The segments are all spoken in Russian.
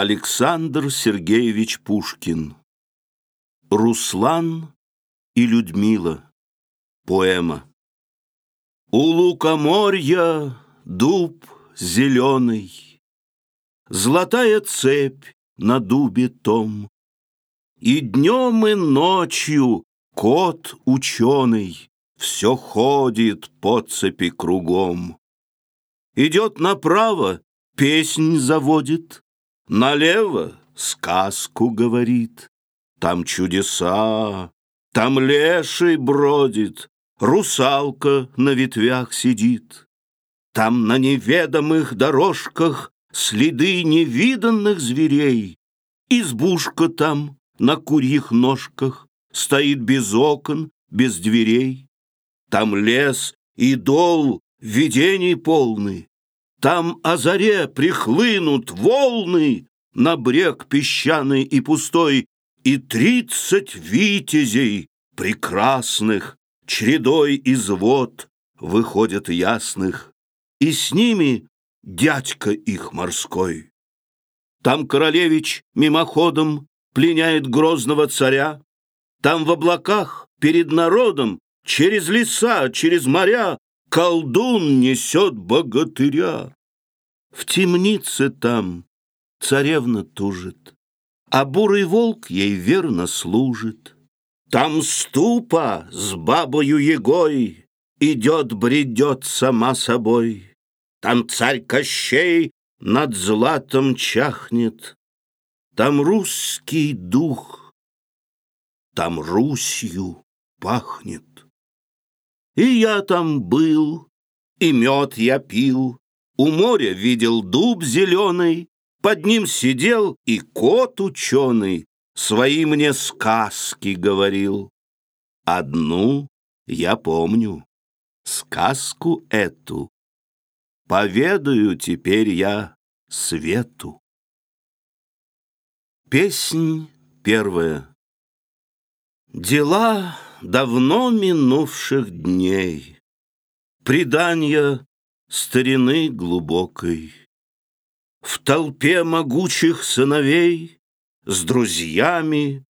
Александр Сергеевич Пушкин. Руслан и Людмила. Поэма. У лукоморья дуб зеленый, Золотая цепь на дубе том, И днем и ночью кот ученый Все ходит по цепи кругом. Идет направо, песнь заводит, Налево сказку говорит. Там чудеса, там леший бродит, Русалка на ветвях сидит. Там на неведомых дорожках Следы невиданных зверей. Избушка там на курьих ножках Стоит без окон, без дверей. Там лес и дол видений полный, Там о заре прихлынут волны На брег песчаный и пустой, И тридцать витязей прекрасных Чередой из вод выходят ясных, И с ними дядька их морской. Там королевич мимоходом Пленяет грозного царя, Там в облаках перед народом Через леса, через моря Колдун несет богатыря. В темнице там царевна тужит, А бурый волк ей верно служит. Там ступа с бабою Егой Идет, бредет сама собой. Там царь Кощей над златом чахнет. Там русский дух, там Русью пахнет. И я там был, и мед я пил, У моря видел дуб зеленый, Под ним сидел и кот ученый, Свои мне сказки говорил. Одну я помню, сказку эту Поведаю теперь я свету. Песнь первая. Дела давно минувших дней, Предания старины глубокой. В толпе могучих сыновей С друзьями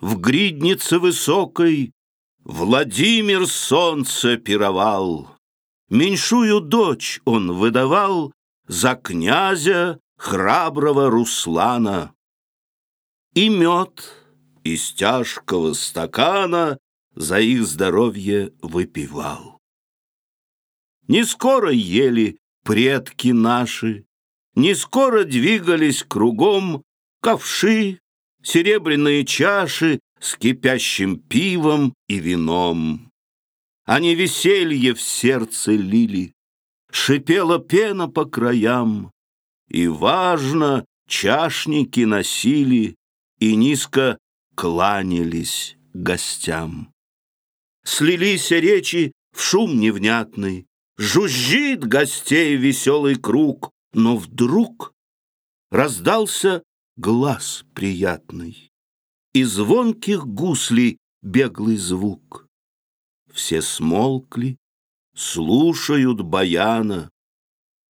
в гриднице высокой Владимир солнце пировал. Меньшую дочь он выдавал За князя храброго Руслана. И мед из тяжкого стакана за их здоровье выпивал. Не скоро ели предки наши, не скоро двигались кругом ковши, серебряные чаши с кипящим пивом и вином. Они веселье в сердце лили, шипела пена по краям, и, важно, чашники носили и низко кланялись гостям. Слились речи в шум невнятный, Жужжит гостей веселый круг, Но вдруг раздался глаз приятный, И звонких гуслей беглый звук. Все смолкли, слушают баяна,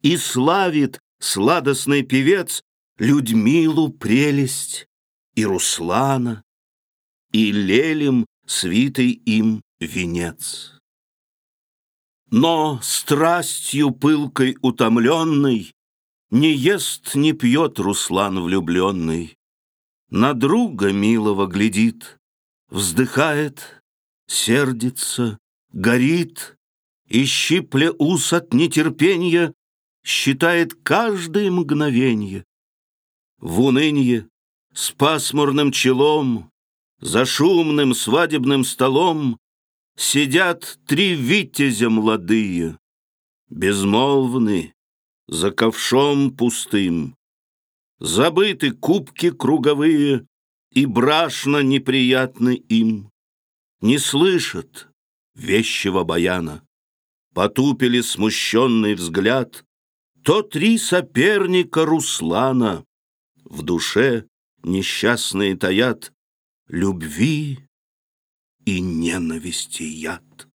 И славит сладостный певец Людмилу прелесть и Руслана, И лелем свитый им венец. Но страстью пылкой утомленный Не ест, не пьет Руслан влюбленный. На друга милого глядит, Вздыхает, сердится, горит, И, щипля ус от нетерпенья, Считает каждое мгновенье. В унынье, с пасмурным челом, За шумным свадебным столом Сидят три витязя молодые, Безмолвны, за ковшом пустым. Забыты кубки круговые, И брашно неприятны им. Не слышат вещего баяна. Потупили смущенный взгляд То три соперника Руслана. В душе несчастные таят Любви и ненависти яд.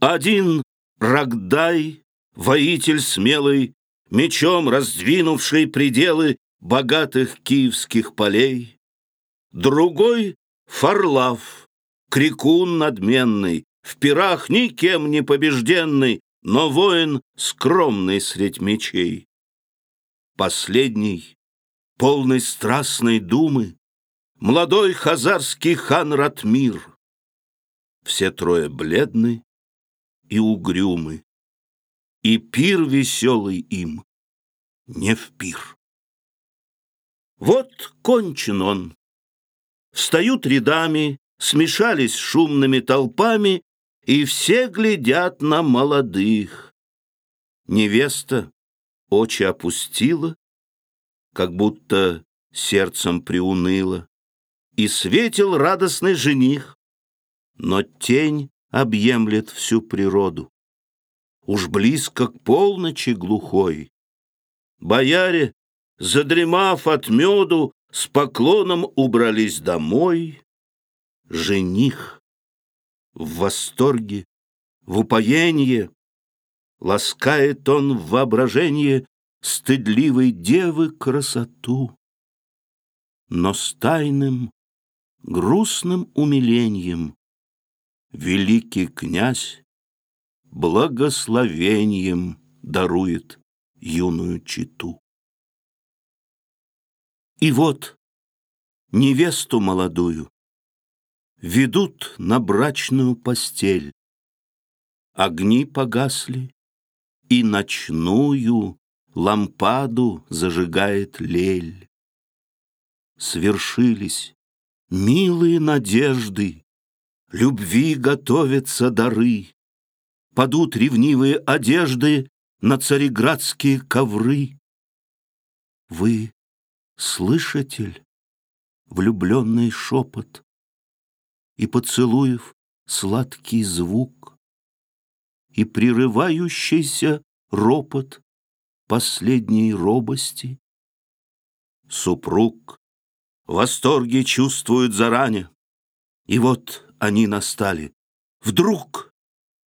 Один Рогдай, воитель смелый, Мечом раздвинувший пределы, богатых киевских полей, Другой — Фарлав, крикун надменный, В пирах никем не побежденный, Но воин скромный средь мечей. Последний, полный страстной думы, Молодой хазарский хан Ратмир. Все трое бледны и угрюмы, И пир веселый им не в пир. Вот кончен он. Встают рядами, смешались шумными толпами, И все глядят на молодых. Невеста очи опустила, Как будто сердцем приуныла, И светил радостный жених, Но тень объемлет всю природу. Уж близко к полночи глухой. Бояре задремав от меду, с поклоном убрались домой. Жених в восторге, в упоенье, Ласкает он в воображенье Стыдливой девы красоту. Но с тайным, грустным умилением Великий князь благословением Дарует юную читу. И вот невесту молодую Ведут на брачную постель. Огни погасли, и ночную Лампаду зажигает лель. Свершились милые надежды, Любви готовятся дары, Падут ревнивые одежды На цареградские ковры. Вы Слышатель, влюбленный шепот И поцелуев сладкий звук И прерывающийся ропот Последней робости. Супруг восторге чувствует заранее, И вот они настали. Вдруг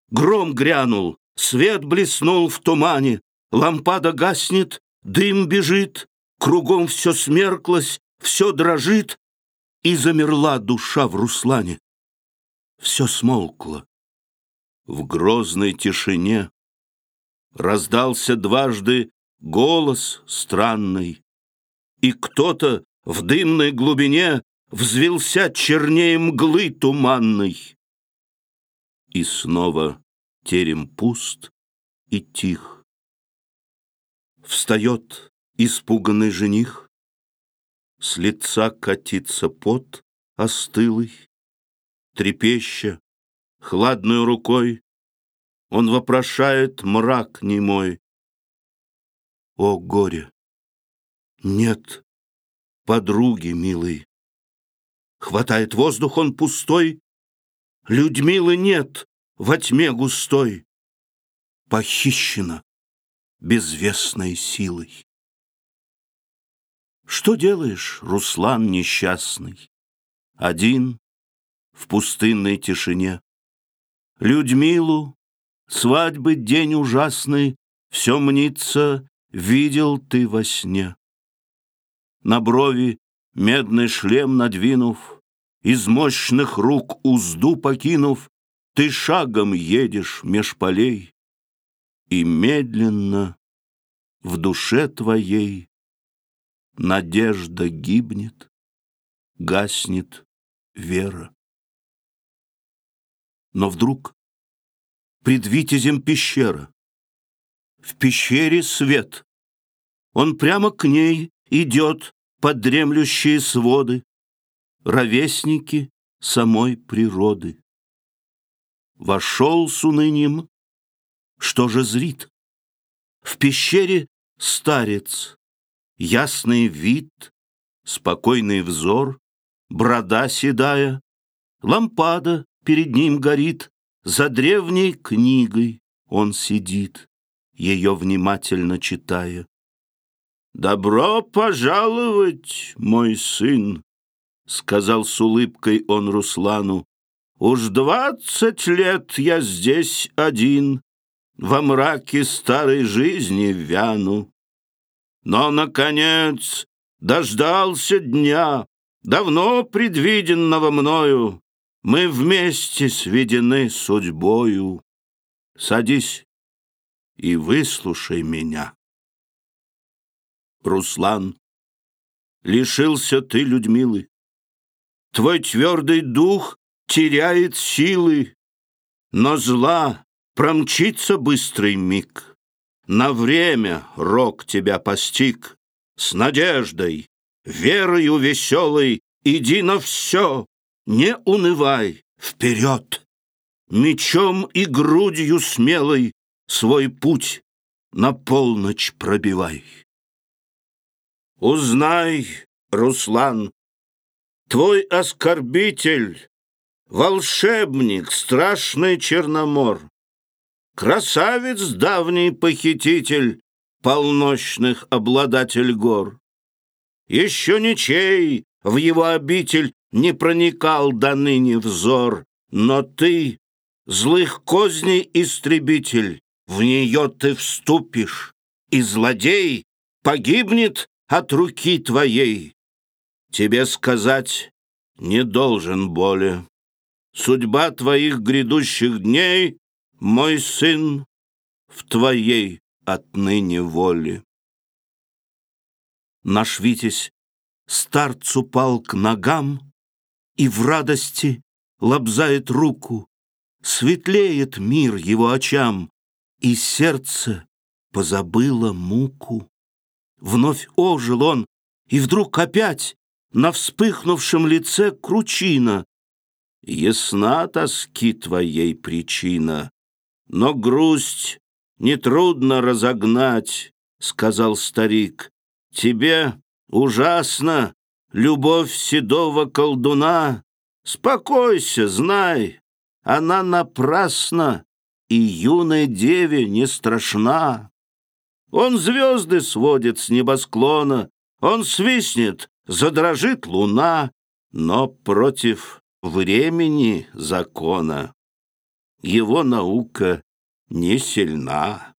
гром грянул, свет блеснул в тумане, Лампада гаснет, дым бежит, Кругом все смерклось, все дрожит, И замерла душа в Руслане. Все смолкло. В грозной тишине Раздался дважды голос странный, И кто-то в дымной глубине Взвелся чернее мглы туманной. И снова терем пуст и тих. Встает Испуганный жених, С лица катится пот остылый, Трепеща, хладной рукой, Он вопрошает мрак немой. О, горе! Нет подруги милой. Хватает воздух он пустой, Людмилы нет во тьме густой. Похищена безвестной силой. Что делаешь, Руслан несчастный? Один в пустынной тишине. Людмилу, свадьбы день ужасный, Все мнится, видел ты во сне. На брови медный шлем надвинув, Из мощных рук узду покинув, Ты шагом едешь меж полей, И медленно в душе твоей Надежда гибнет, гаснет вера. Но вдруг пред витязем пещера. В пещере свет. Он прямо к ней идет под дремлющие своды, ровесники самой природы. Вошел с унынием, что же зрит? В пещере старец Ясный вид, спокойный взор, Борода седая, лампада перед ним горит, За древней книгой он сидит, Ее внимательно читая. «Добро пожаловать, мой сын!» Сказал с улыбкой он Руслану. «Уж двадцать лет я здесь один, Во мраке старой жизни вяну. Но, наконец, дождался дня, давно предвиденного мною. Мы вместе сведены судьбою. Садись и выслушай меня. Руслан, лишился ты, Людмилы. Твой твердый дух теряет силы, но зла промчится быстрый миг. На время рок тебя постиг, с надеждой, верою веселой, иди на все, не унывай, вперед! Мечом и грудью смелой свой путь на полночь пробивай. Узнай, Руслан, твой оскорбитель, волшебник, страшный Черномор, красавец давний похититель, полночных обладатель гор. Еще ничей в его обитель не проникал до ныне взор, но ты, злых козней истребитель, в нее ты вступишь, и злодей погибнет от руки твоей. Тебе сказать не должен боли. Судьба твоих грядущих дней, мой сын, в твоей отныне воли. Наш Витязь старцу пал к ногам И в радости лобзает руку, Светлеет мир его очам, И сердце позабыло муку. Вновь ожил он, и вдруг опять На вспыхнувшем лице кручина. Ясна тоски твоей причина, Но грусть нетрудно разогнать, сказал старик. Тебе ужасно любовь седого колдуна. Спокойся, знай, она напрасна, и юной деве не страшна. Он звезды сводит с небосклона, он свистнет, задрожит луна, но против времени закона его наука не сильна.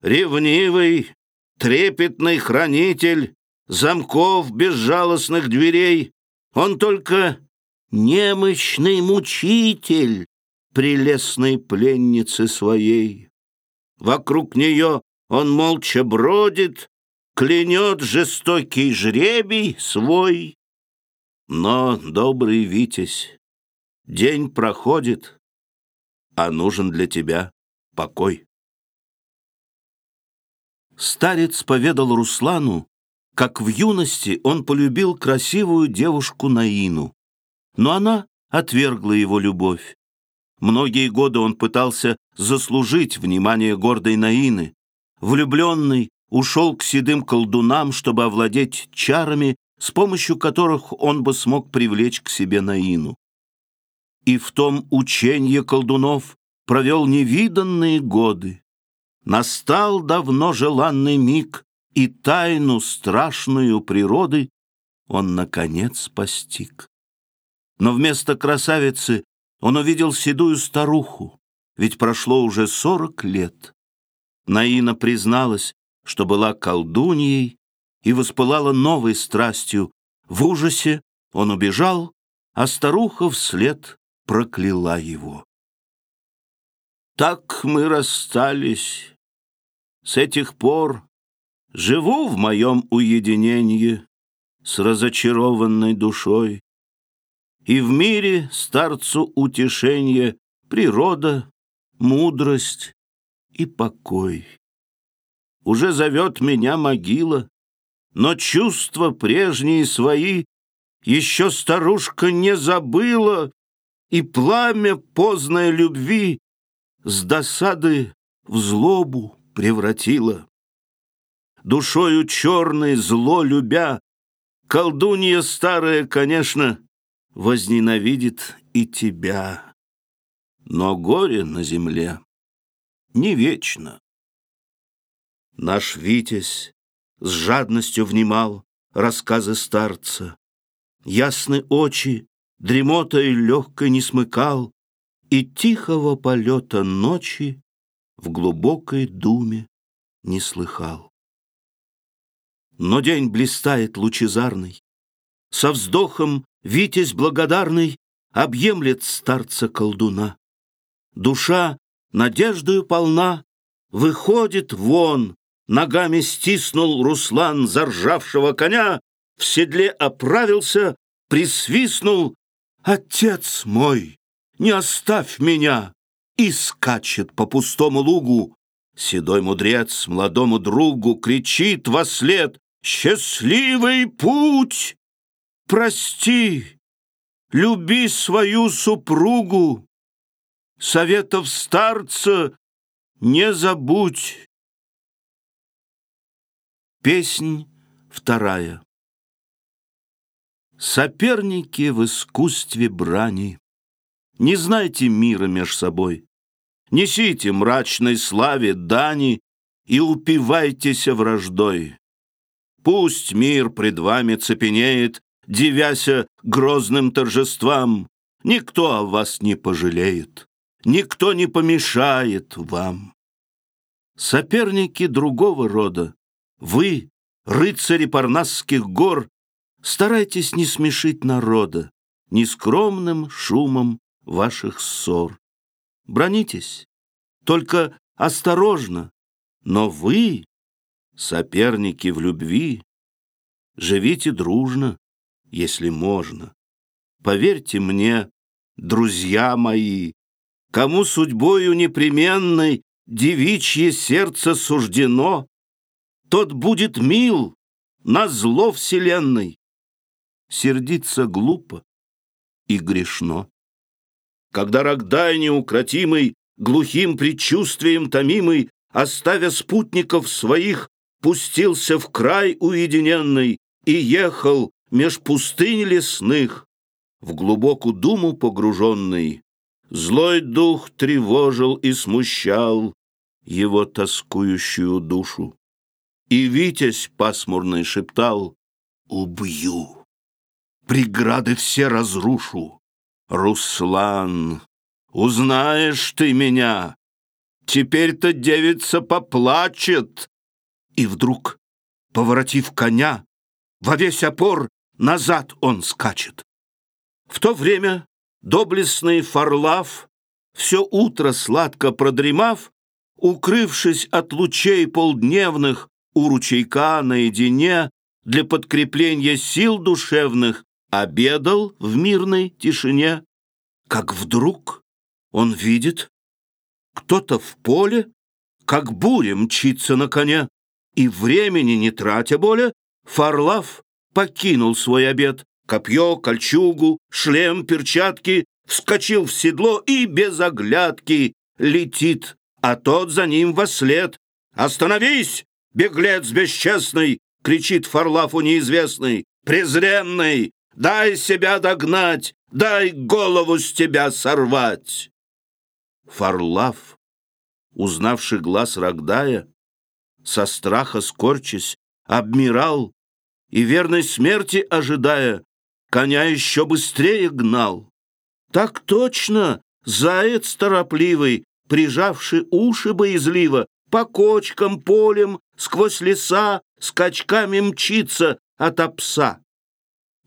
Ревнивый, трепетный хранитель замков безжалостных дверей, он только немощный мучитель прелестной пленницы своей. Вокруг нее он молча бродит, клянет жестокий жребий свой. Но, добрый Витязь, день проходит, а нужен для тебя покой. Старец поведал Руслану, как в юности он полюбил красивую девушку Наину, но она отвергла его любовь. Многие годы он пытался заслужить внимание гордой Наины. Влюбленный ушел к седым колдунам, чтобы овладеть чарами, с помощью которых он бы смог привлечь к себе Наину. И в том ученье колдунов провел невиданные годы. Настал давно желанный миг, и тайну страшную природы он, наконец, постиг. Но вместо красавицы он увидел седую старуху, ведь прошло уже сорок лет. Наина призналась, что была колдуньей и воспылала новой страстью. В ужасе он убежал, а старуха вслед прокляла его. Так мы расстались. С этих пор живу в моем уединении с разочарованной душой. И в мире старцу утешение природа, мудрость и покой. Уже зовет меня могила, но чувства прежние свои еще старушка не забыла, и пламя поздной любви с досады в злобу превратила. Душою черной зло любя, колдунья старая, конечно, возненавидит и тебя. Но горе на земле не вечно. Наш Витязь с жадностью внимал рассказы старца. Ясны очи, дремотой легкой не смыкал, и тихого полета ночи в глубокой думе не слыхал. Но день блистает лучезарный. Со вздохом Витязь благодарный Объемлет старца-колдуна. Душа надеждою полна, Выходит вон, Ногами стиснул Руслан заржавшего коня, В седле оправился, присвистнул. «Отец мой, не оставь меня!» И скачет по пустому лугу. Седой мудрец молодому другу Кричит во след «Счастливый путь!» Прости, люби свою супругу, Советов старца не забудь. Песнь вторая. Соперники в искусстве брани, Не знайте мира меж собой, Несите мрачной славе дани И упивайтесь враждой. Пусть мир пред вами цепенеет, Девяся грозным торжествам, Никто о вас не пожалеет, Никто не помешает вам. Соперники другого рода, Вы, рыцари парнасских гор, Старайтесь не смешить народа Нескромным шумом ваших ссор. Бронитесь, только осторожно, Но вы, соперники в любви, Живите дружно, если можно. Поверьте мне, друзья мои, Кому судьбою непременной Девичье сердце суждено, Тот будет мил на зло вселенной. Сердиться глупо и грешно. Когда Рогдай неукротимый, Глухим предчувствием томимый, Оставя спутников своих, Пустился в край уединенный И ехал меж пустынь лесных, В глубокую думу погруженный, Злой дух тревожил и смущал Его тоскующую душу. И Витязь пасмурный шептал «Убью, преграды все разрушу. Руслан, узнаешь ты меня, Теперь-то девица поплачет». И вдруг, поворотив коня, во весь опор назад он скачет. В то время доблестный Фарлав, все утро сладко продремав, укрывшись от лучей полдневных у ручейка наедине, для подкрепления сил душевных, обедал в мирной тишине, как вдруг он видит, кто-то в поле, как буря мчится на коне, и времени не тратя более, Фарлав покинул свой обед, копье, кольчугу, шлем, перчатки, вскочил в седло и без оглядки летит, а тот за ним во след. «Остановись, беглец бесчестный!» — кричит Фарлафу неизвестный. «Презренный! Дай себя догнать! Дай голову с тебя сорвать!» Фарлав, узнавший глаз Рогдая, со страха скорчась, обмирал и верной смерти ожидая, коня еще быстрее гнал. Так точно заяц торопливый, прижавший уши боязливо, по кочкам, полем, сквозь леса, скачками мчится от пса.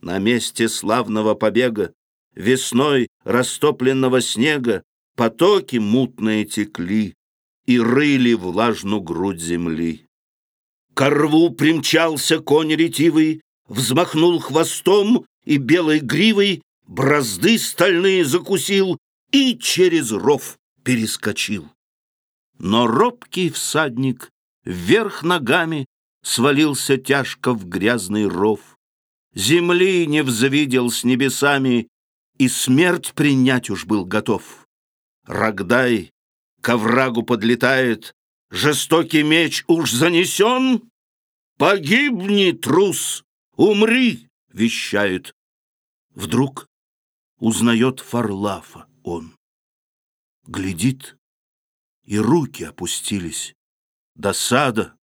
На месте славного побега, весной растопленного снега, потоки мутные текли и рыли влажную грудь земли. Ко рву примчался конь ретивый, взмахнул хвостом и белой гривой бразды стальные закусил и через ров перескочил. Но робкий всадник вверх ногами свалился тяжко в грязный ров. Земли не взвидел с небесами и смерть принять уж был готов. Рогдай к оврагу подлетает, жестокий меч уж занесен. Погибни, трус, умри, вещает. Вдруг узнает Фарлафа он. Глядит, и руки опустились. Досада,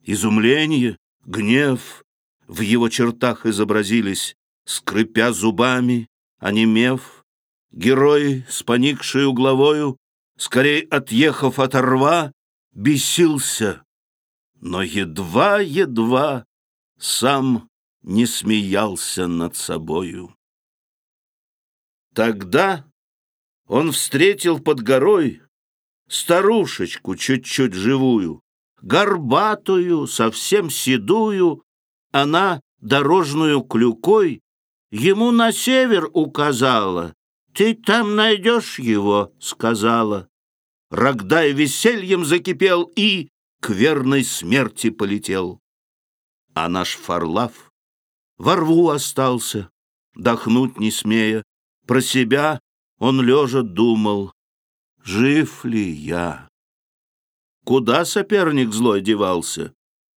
изумление, гнев в его чертах изобразились, скрипя зубами, онемев. Герой с поникшей угловою, скорей отъехав от рва, бесился, но едва-едва сам не смеялся над собою. Тогда он встретил под горой старушечку чуть-чуть живую, горбатую, совсем седую, она дорожную клюкой ему на север указала. «Ты там найдешь его», — сказала. Рогдай весельем закипел и к верной смерти полетел. А наш Фарлав во рву остался, дохнуть не смея. Про себя он лежа думал, жив ли я? Куда соперник злой девался?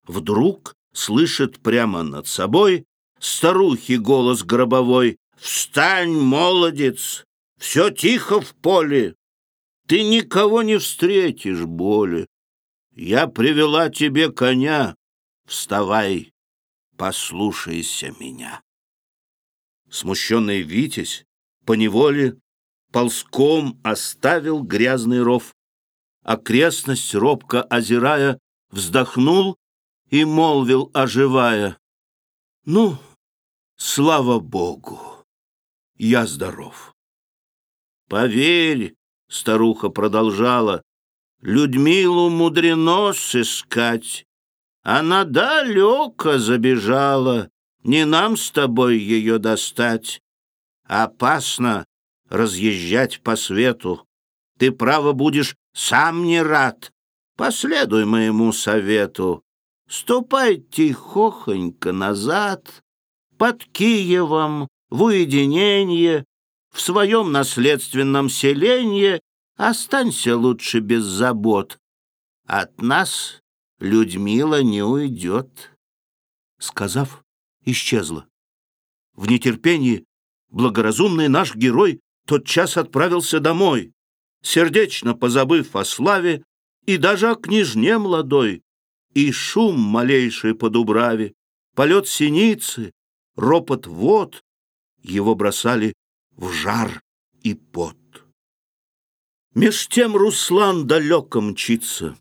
Вдруг слышит прямо над собой старухи голос гробовой «Встань, молодец! Все тихо в поле! Ты никого не встретишь боли! Я привела тебе коня! Вставай, послушайся меня!» Смущенный Витязь поневоле ползком оставил грязный ров, окрестность робко озирая, вздохнул и молвил, оживая, «Ну, слава Богу, я здоров». «Поверь», — старуха продолжала, «Людмилу мудрено сыскать. Она далеко забежала, не нам с тобой ее достать. Опасно разъезжать по свету. Ты, право, будешь сам не рад. Последуй моему совету. Ступай тихохонько назад, под Киевом, в уединение, в своем наследственном селенье останься лучше без забот. От нас Людмила не уйдет. Сказав, исчезла. В нетерпении благоразумный наш герой тотчас отправился домой, сердечно позабыв о славе и даже о княжне молодой, и шум малейший по дубраве, полет синицы, ропот вод его бросали в жар и пот. Меж тем Руслан далеко мчится,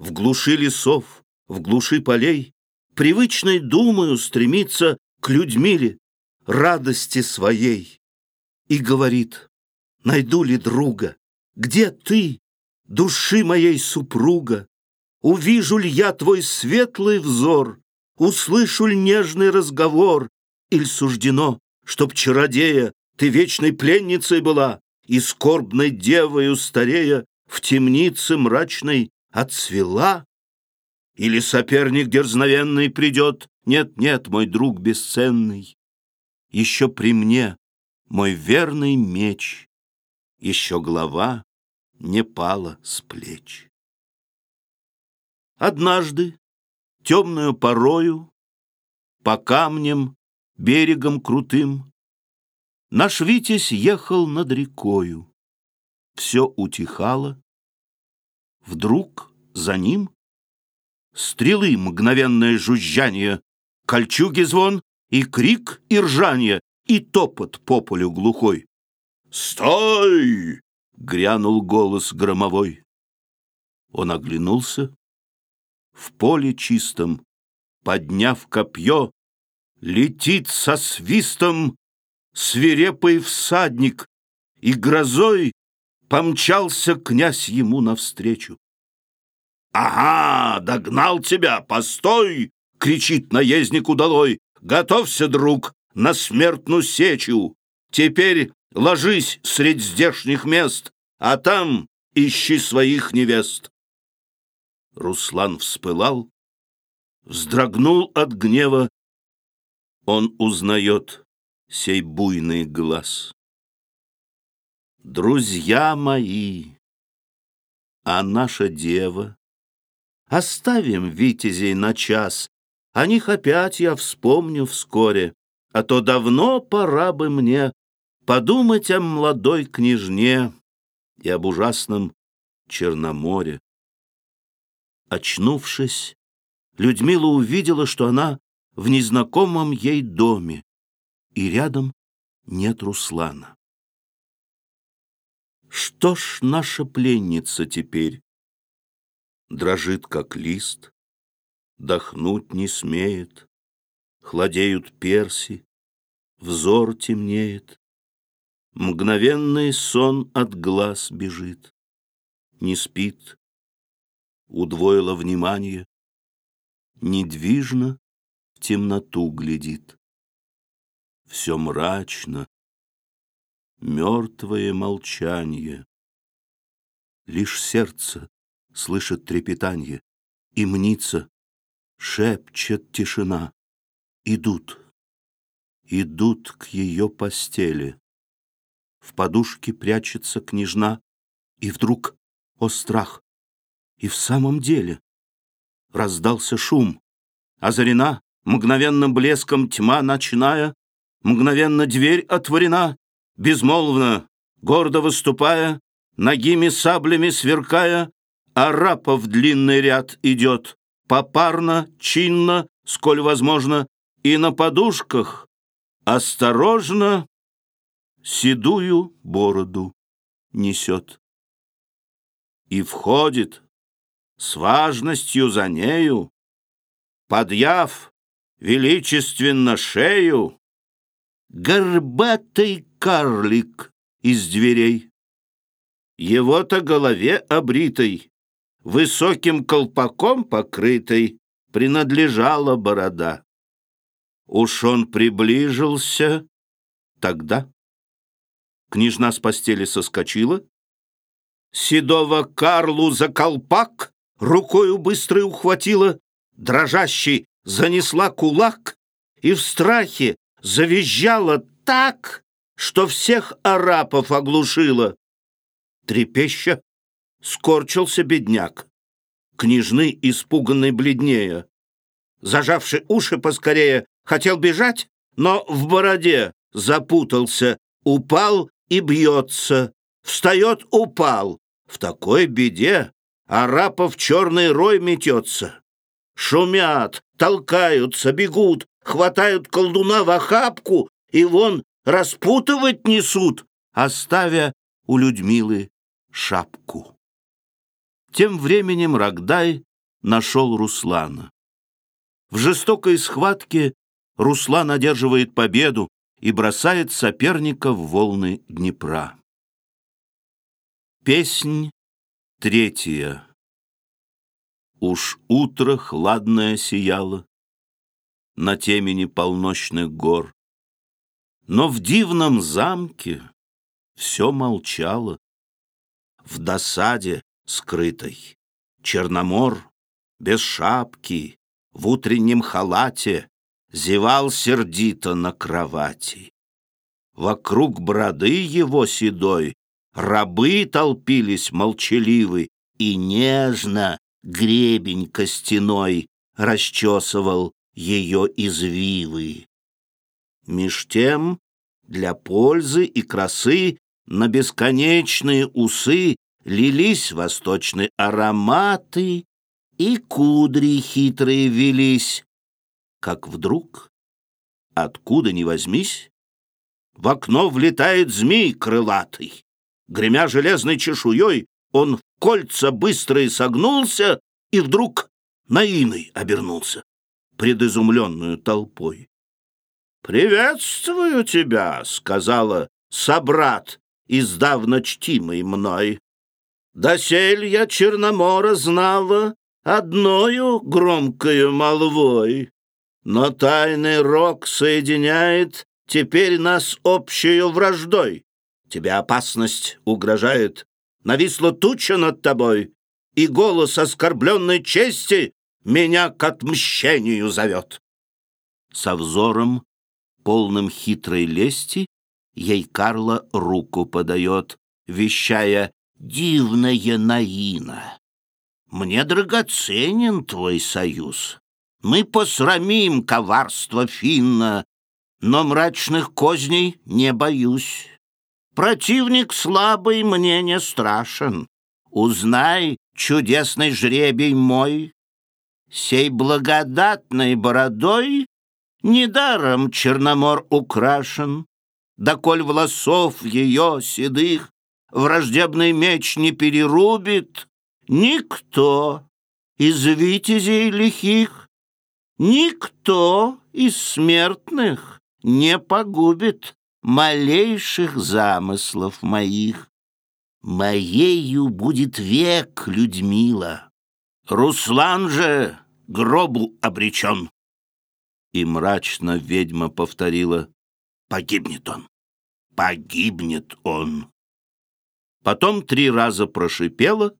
в глуши лесов, в глуши полей, привычной думаю стремится к Людмиле, радости своей. И говорит, найду ли друга, где ты, души моей супруга? Увижу ли я твой светлый взор, услышу ли нежный разговор, или суждено, чтоб чародея ты вечной пленницей была и скорбной девою старея в темнице мрачной отцвела? Или соперник дерзновенный придет? Нет, нет, мой друг бесценный, еще при мне мой верный меч, еще глава не пала с плеч. Однажды, темную порою, по камням, берегом крутым, наш Витязь ехал над рекою. Все утихало. Вдруг за ним стрелы мгновенное жужжание, кольчуги звон и крик, и ржанье, и топот по полю глухой. «Стой!» — грянул голос громовой. Он оглянулся. В поле чистом, подняв копье, Летит со свистом свирепый всадник, И грозой помчался князь ему навстречу. «Ага, догнал тебя, постой!» — кричит наездник удалой. «Готовься, друг, на смертную сечу. Теперь ложись средь здешних мест, а там ищи своих невест. Руслан вспылал, вздрогнул от гнева. Он узнает сей буйный глаз. Друзья мои, а наша дева? Оставим витязей на час, о них опять я вспомню вскоре а то давно пора бы мне подумать о молодой княжне и об ужасном Черноморе. Очнувшись, Людмила увидела, что она в незнакомом ей доме, и рядом нет Руслана. Что ж наша пленница теперь? Дрожит, как лист, дохнуть не смеет, Хладеют перси, взор темнеет, Мгновенный сон от глаз бежит, Не спит, удвоило внимание, Недвижно в темноту глядит. Все мрачно, мертвое молчание. Лишь сердце слышит трепетанье, И мнится, шепчет тишина. Идут, идут к ее постели. В подушке прячется княжна, И вдруг, о страх, и в самом деле Раздался шум, озарена Мгновенным блеском тьма ночная, Мгновенно дверь отворена, Безмолвно, гордо выступая, Ногими саблями сверкая, Арапов длинный ряд идет, Попарно, чинно, сколь возможно, И на подушках осторожно седую бороду несет. И входит с важностью за нею, подъяв величественно шею, горбатый карлик из дверей. Его-то голове обритой, высоким колпаком покрытой, принадлежала борода. Уж он приближился тогда. Княжна с постели соскочила. Седого Карлу за колпак рукою быстрой ухватила, дрожащий занесла кулак и в страхе завизжала так, что всех арапов оглушила. Трепеща скорчился бедняк, княжны испуганный бледнее. Зажавший уши поскорее, хотел бежать, но в бороде запутался, упал и бьется. Встает, упал. В такой беде арапов черный рой метется. Шумят, толкаются, бегут, хватают колдуна в охапку и вон распутывать несут, оставя у Людмилы шапку. Тем временем Рогдай нашел Руслана. В жестокой схватке Руслан одерживает победу, и бросает соперника в волны Днепра. Песнь третья. Уж утро хладное сияло На темени полночных гор, Но в дивном замке все молчало. В досаде скрытой Черномор без шапки, В утреннем халате зевал сердито на кровати. Вокруг броды его седой рабы толпились молчаливы, и нежно гребень костяной расчесывал ее извивы. Меж тем, для пользы и красы на бесконечные усы лились восточные ароматы, и кудри хитрые велись, как вдруг, откуда ни возьмись, в окно влетает змей крылатый. Гремя железной чешуей, он в кольца быстрые согнулся и вдруг наиной обернулся пред изумленную толпой. «Приветствую тебя», — сказала собрат, издавна чтимый мной. «Досель я Черномора знала одною громкою молвой. Но тайный рок соединяет теперь нас общую враждой. Тебе опасность угрожает, нависла туча над тобой, и голос оскорбленной чести меня к отмщению зовет. Со взором, полным хитрой лести, ей Карла руку подает, вещая «Дивная Наина, мне драгоценен твой союз, мы посрамим коварство Финна, но мрачных козней не боюсь. Противник слабый мне не страшен. Узнай, чудесный жребий мой, Сей благодатной бородой Недаром Черномор украшен, Да коль волосов ее седых Враждебный меч не перерубит, Никто из витязей лихих Никто из смертных не погубит малейших замыслов моих. Моею будет век, Людмила. Руслан же гробу обречен. И мрачно ведьма повторила, погибнет он, погибнет он. Потом три раза прошипела,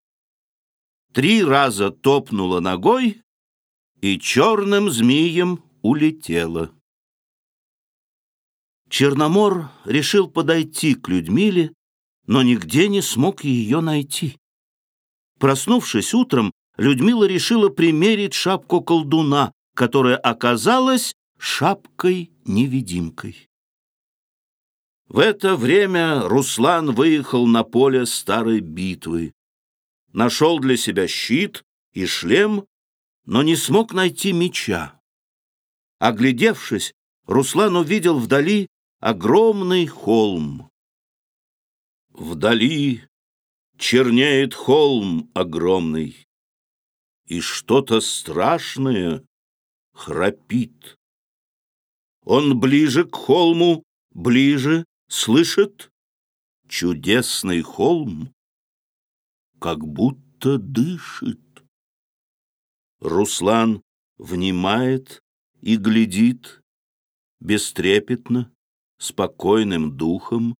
три раза топнула ногой и черным змеем улетела. Черномор решил подойти к Людмиле, но нигде не смог ее найти. Проснувшись утром, Людмила решила примерить шапку колдуна, которая оказалась шапкой-невидимкой. В это время Руслан выехал на поле старой битвы. Нашел для себя щит и шлем, но не смог найти меча. Оглядевшись, Руслан увидел вдали огромный холм. Вдали чернеет холм огромный и что-то страшное храпит. Он ближе к холму, ближе, слышит чудесный холм, как будто дышит. Руслан внимает и глядит бестрепетно, спокойным духом,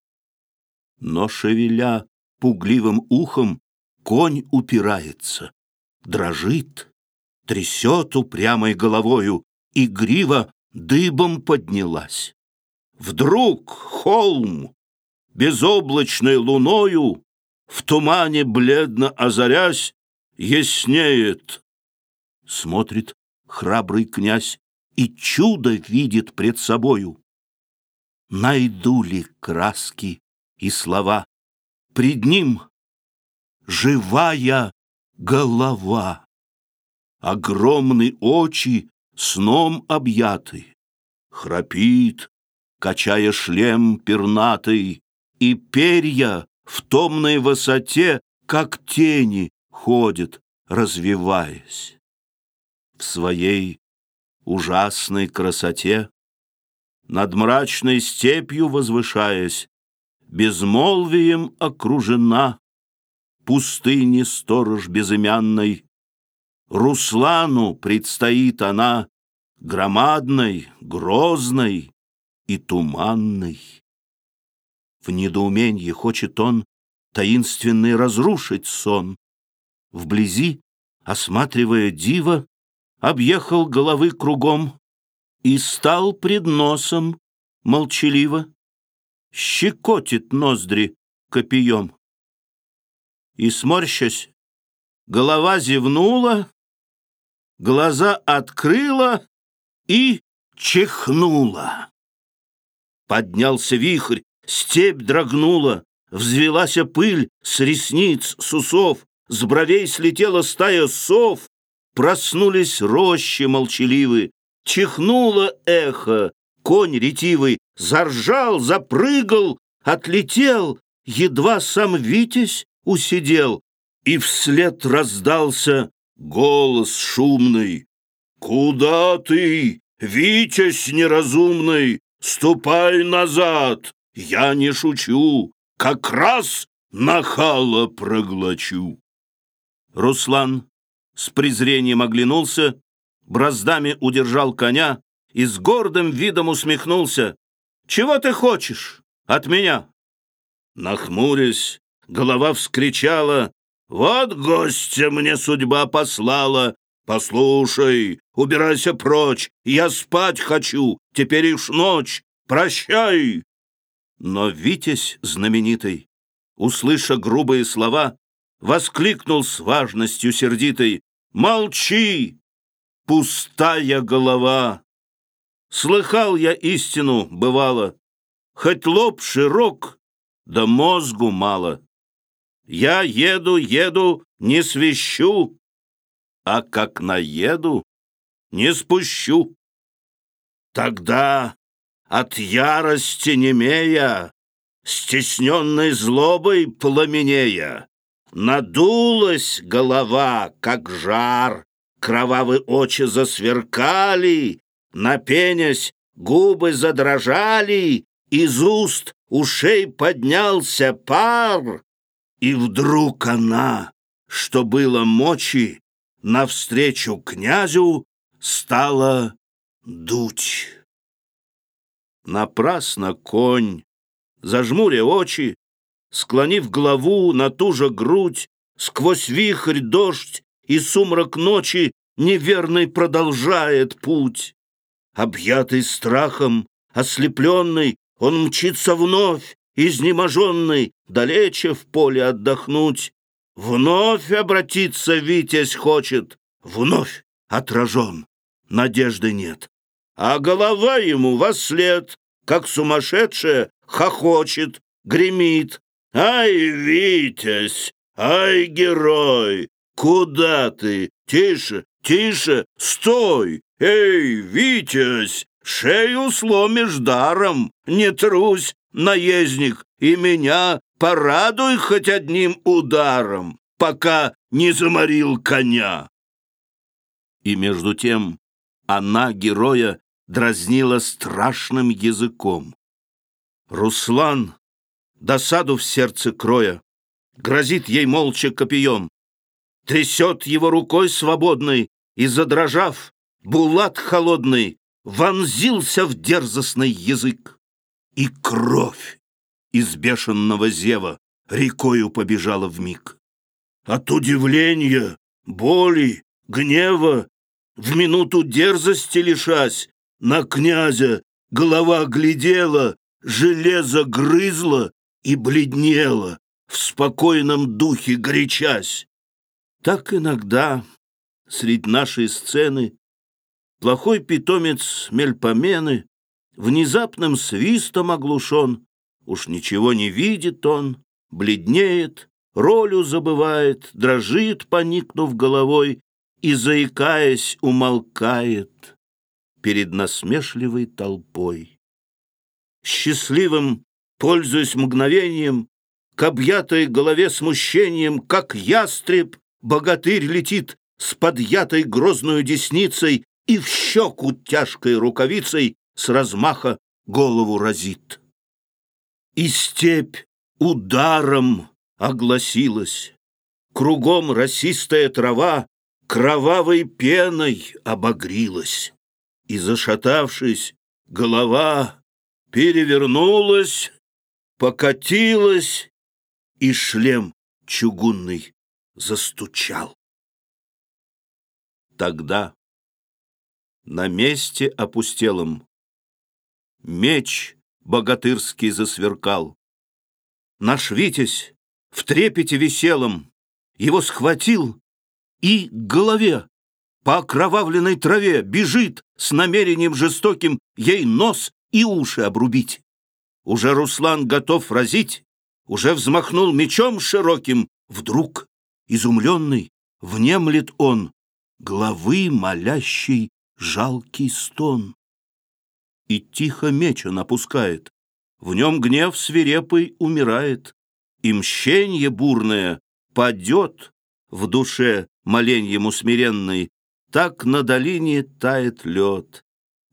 но, шевеля пугливым ухом, конь упирается дрожит, трясет упрямой головою, и грива дыбом поднялась. Вдруг холм, безоблачной луною, в тумане бледно озарясь, яснеет. Смотрит храбрый князь и чудо видит пред собою. Найду ли краски и слова пред ним живая голова. Огромные очи сном объяты, Храпит, качая шлем пернатый, И перья в томной высоте, Как тени, ходят, развиваясь. В своей ужасной красоте, Над мрачной степью возвышаясь, Безмолвием окружена, пустыне сторож безымянной. Руслану предстоит она громадной, грозной и туманной. В недоумении хочет он таинственный разрушить сон. Вблизи, осматривая диво, объехал головы кругом и стал пред носом молчаливо, щекотит ноздри копьем и, сморщась, голова зевнула, глаза открыла и чихнула. Поднялся вихрь, степь дрогнула, взвелась пыль с ресниц, с усов, с бровей слетела стая сов, проснулись рощи молчаливы, чихнуло эхо, конь ретивый заржал, запрыгал, отлетел, едва сам Витязь усидел, и вслед раздался голос шумный. «Куда ты, Витязь неразумный? Ступай назад! Я не шучу, как раз нахала проглочу!» Руслан с презрением оглянулся, браздами удержал коня и с гордым видом усмехнулся. «Чего ты хочешь от меня?» Нахмурясь, голова вскричала, «Вот гостя мне судьба послала! Послушай, убирайся прочь, я спать хочу, теперь уж ночь, прощай!» Но Витязь знаменитый, услыша грубые слова, воскликнул с важностью сердитой, «Молчи, пустая голова!» Слыхал я истину, бывало, хоть лоб широк, да мозгу мало. Я еду, еду, не свищу, а как наеду, не спущу. Тогда от ярости немея, стесненной злобой пламенея, надулась голова, как жар, кровавые очи засверкали, напенясь, губы задрожали, из уст ушей поднялся пар, и вдруг она, что было мочи, навстречу князю стала дуть. Напрасно конь, зажмуря очи, склонив голову на ту же грудь, сквозь вихрь дождь и сумрак ночи неверный продолжает путь. Объятый страхом, ослепленный, он мчится вновь, изнеможенный, далече в поле отдохнуть. Вновь обратиться Витязь хочет, вновь отражен, надежды нет. А голова ему во след, как сумасшедшая, хохочет, гремит. Ай, Витязь, ай, герой, куда ты? Тише, тише, стой! Эй, Витязь, шею сломишь даром, не трусь, наездник, и меня порадуй хоть одним ударом, пока не заморил коня. И между тем она героя дразнила страшным языком. Руслан, досаду в сердце кроя, грозит ей молча копьем, трясет его рукой свободной и, задрожав, булат холодный вонзился в дерзостный язык и кровь из бешеного зева рекою побежала в миг. От удивления, боли, гнева, в минуту дерзости лишась, на князя голова глядела, железо грызла и бледнела, в спокойном духе горячась. Так иногда средь нашей сцены плохой питомец Мельпомены внезапным свистом оглушен, уж ничего не видит он, бледнеет, ролю забывает, дрожит, поникнув головой, и, заикаясь, умолкает перед насмешливой толпой. Счастливым, пользуясь мгновением, к объятой голове смущением, как ястреб, богатырь летит с подъятой грозную десницей и в щеку тяжкой рукавицей с размаха голову разит. И степь ударом огласилась. Кругом росистая трава кровавой пеной обогрилась. И, зашатавшись, голова перевернулась, покатилась, и шлем чугунный застучал. Тогда на месте опустелом Меч богатырский засверкал. Наш Витязь в трепете веселом Его схватил и к голове По окровавленной траве бежит С намерением жестоким Ей нос и уши обрубить. Уже Руслан готов разить, Уже взмахнул мечом широким, Вдруг, изумленный, внемлет он Главы молящий жалкий стон и тихо меч он опускает. В нем гнев свирепый умирает, и мщенье бурное падет в душе моленьему смиренной, так на долине тает лед,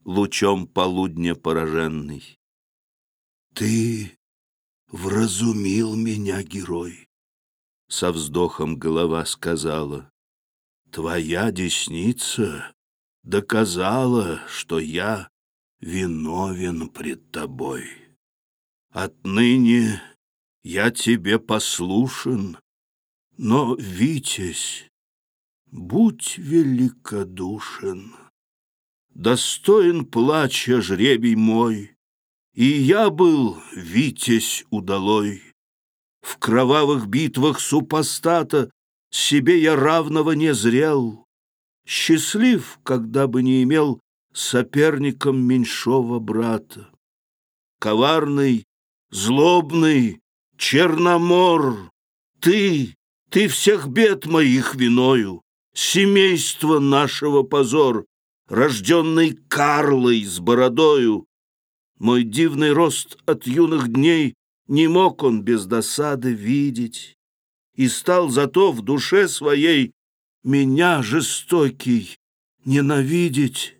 лучом полудня пораженный. Ты вразумил меня, герой, со вздохом голова сказала. Твоя десница доказала, что я виновен пред тобой. Отныне я тебе послушен, но, Витязь, будь великодушен. Достоин плача жребий мой, и я был Витязь удалой. В кровавых битвах супостата себе я равного не зрел. Счастлив, когда бы не имел соперником меньшого брата. Коварный, злобный, черномор, ты, ты всех бед моих виною, семейство нашего позор, рожденный Карлой с бородою. Мой дивный рост от юных дней не мог он без досады видеть, и стал зато в душе своей меня жестокий ненавидеть.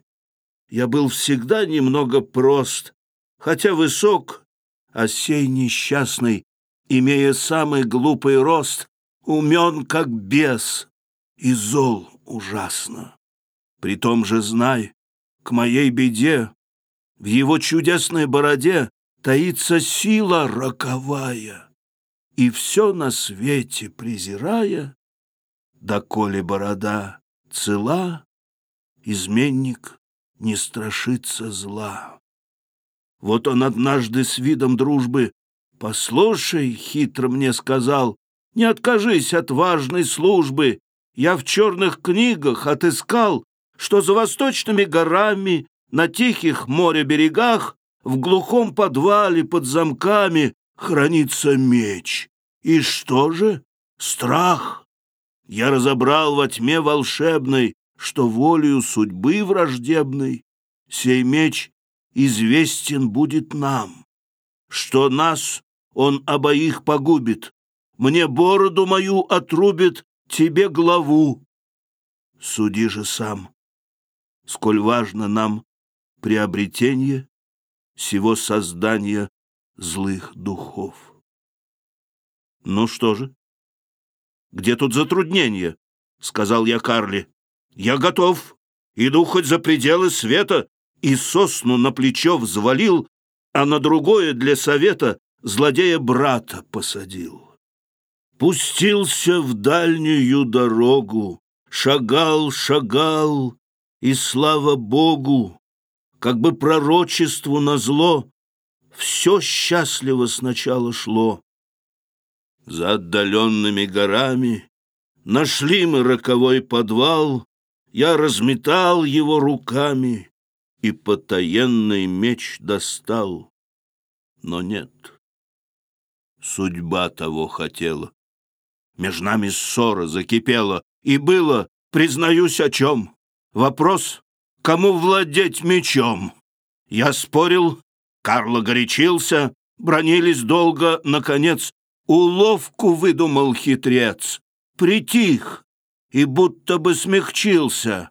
Я был всегда немного прост, хотя высок, а сей несчастный, имея самый глупый рост, умен, как бес, и зол ужасно. При том же знай, к моей беде, в его чудесной бороде таится сила роковая, и все на свете презирая, доколе борода цела, изменник не страшится зла. Вот он однажды с видом дружбы «Послушай», — хитро мне сказал, «не откажись от важной службы. Я в черных книгах отыскал, что за восточными горами, на тихих море берегах, в глухом подвале под замками хранится меч. И что же? Страх. Я разобрал во тьме волшебной, что волею судьбы враждебной сей меч известен будет нам, что нас он обоих погубит, мне бороду мою отрубит, тебе главу. Суди же сам, сколь важно нам приобретение всего создания злых духов. Ну что же? Где тут затруднение? Сказал я Карли. Я готов. Иду хоть за пределы света. И сосну на плечо взвалил, а на другое для совета злодея брата посадил. Пустился в дальнюю дорогу, шагал, шагал, и слава Богу, как бы пророчеству назло, все счастливо сначала шло. За отдаленными горами нашли мы роковой подвал, я разметал его руками и потаенный меч достал. Но нет, судьба того хотела. Между нами ссора закипела, и было, признаюсь, о чем. Вопрос, кому владеть мечом? Я спорил, Карло горячился, бронились долго, наконец, уловку выдумал хитрец. Притих и будто бы смягчился.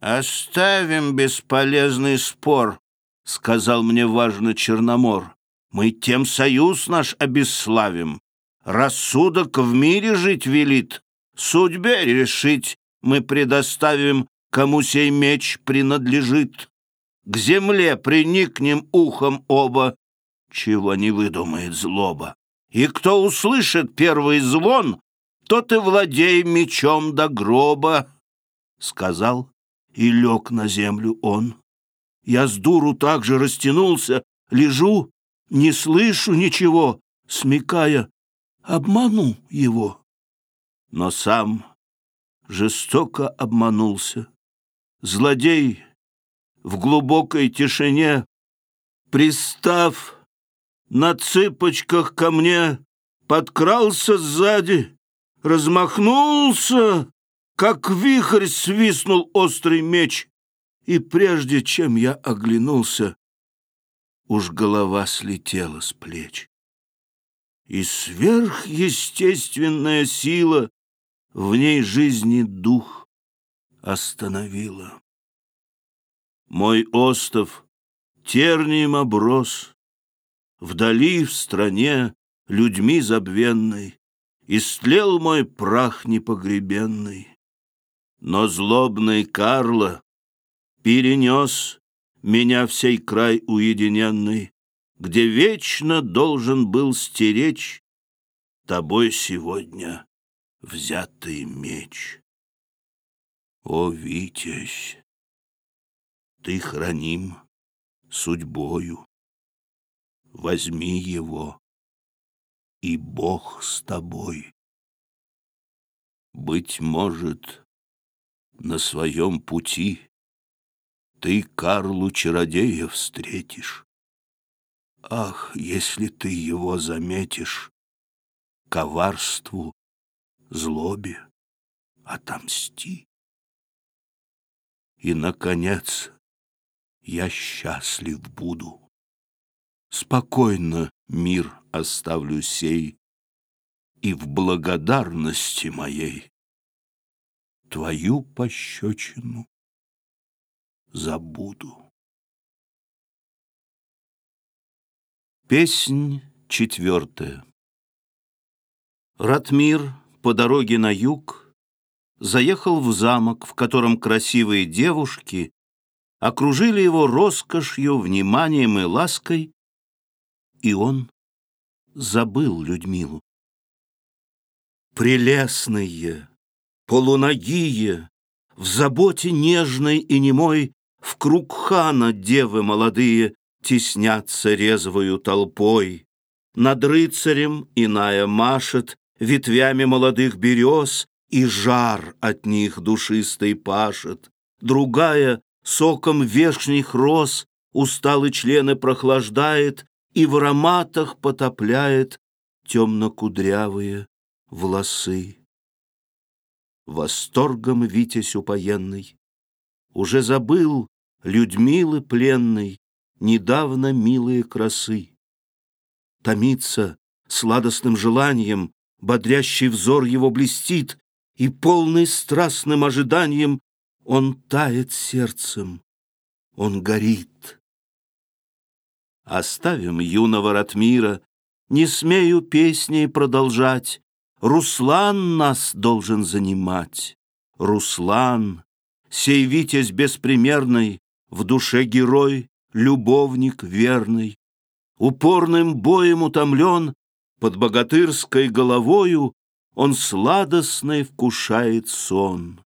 «Оставим бесполезный спор», — сказал мне важно Черномор. «Мы тем союз наш обесславим. Рассудок в мире жить велит, судьбе решить мы предоставим, кому сей меч принадлежит. К земле приникнем ухом оба, чего не выдумает злоба. И кто услышит первый звон, тот и владей мечом до гроба, — сказал и лег на землю он. Я с дуру также растянулся, лежу, не слышу ничего, смекая, обману его. Но сам жестоко обманулся. Злодей в глубокой тишине, пристав на цыпочках ко мне, подкрался сзади, размахнулся, как вихрь свистнул острый меч, и прежде чем я оглянулся, уж голова слетела с плеч. И сверхъестественная сила в ней жизни дух остановила. Мой остов тернием оброс, Вдали в стране людьми забвенной Истлел мой прах непогребенный. Но злобный Карло перенес Меня в сей край уединенный, Где вечно должен был стеречь Тобой сегодня взятый меч. О, Витязь, ты храним судьбою, возьми его, и Бог с тобой. Быть может, на своем пути ты Карлу чародея встретишь. Ах, если ты его заметишь, коварству, злобе отомсти. И, наконец, я счастлив буду. Спокойно мир оставлю сей, И в благодарности моей Твою пощечину забуду. Песнь четвертая Ратмир по дороге на юг заехал в замок, в котором красивые девушки окружили его роскошью, вниманием и лаской, и он забыл Людмилу. Прелестные, полуногие, в заботе нежной и немой в круг хана девы молодые теснятся резвою толпой. Над рыцарем иная машет ветвями молодых берез, и жар от них душистый пашет. Другая соком вешних роз усталые члены прохлаждает и в ароматах потопляет темно-кудрявые волосы. Восторгом витязь упоенный уже забыл Людмилы пленной недавно милые красы. Томится сладостным желанием, бодрящий взор его блестит, и полный страстным ожиданием он тает сердцем, он горит. Оставим юного Ратмира, не смею песней продолжать, Руслан нас должен занимать. Руслан, сей витязь беспримерный, В душе герой, любовник верный, Упорным боем утомлен, Под богатырской головою Он сладостный вкушает сон.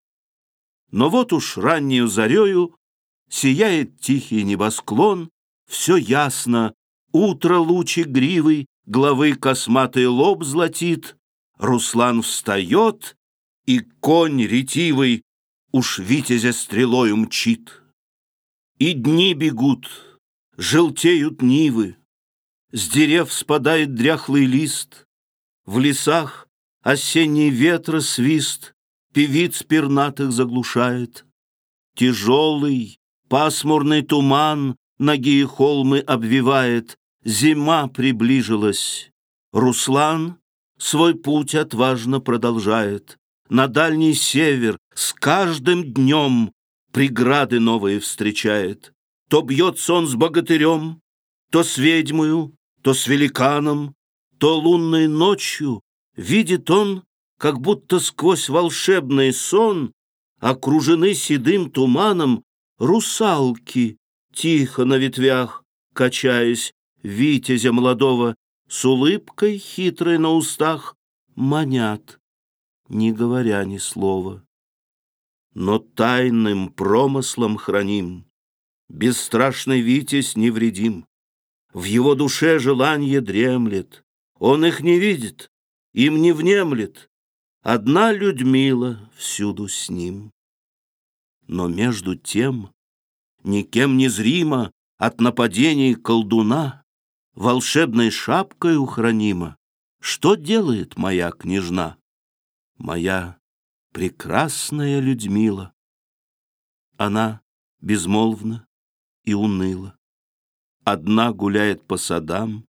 Но вот уж раннюю зарею Сияет тихий небосклон, Все ясно, утро лучи гривы, Главы косматый лоб златит, Руслан встает, и конь ретивый Уж витязя стрелою мчит. И дни бегут, желтеют нивы, С дерев спадает дряхлый лист, В лесах осенний ветра свист. Певиц пернатых заглушает. Тяжелый, пасмурный туман Ноги холмы обвивает, Зима приближилась. Руслан свой путь отважно продолжает. На дальний север с каждым днем преграды новые встречает. То бьется он с богатырем, то с ведьмою, то с великаном, то лунной ночью видит он, как будто сквозь волшебный сон окружены седым туманом русалки, тихо на ветвях, качаясь, витязя молодого, с улыбкой хитрой на устах, манят, не говоря ни слова но тайным промыслом храним. Бесстрашный Витязь невредим. В его душе желание дремлет. Он их не видит, им не внемлет. Одна Людмила всюду с ним. Но между тем, никем не зримо От нападений колдуна Волшебной шапкой ухранима, Что делает моя княжна? Моя прекрасная Людмила. Она безмолвна и уныла. Одна гуляет по садам,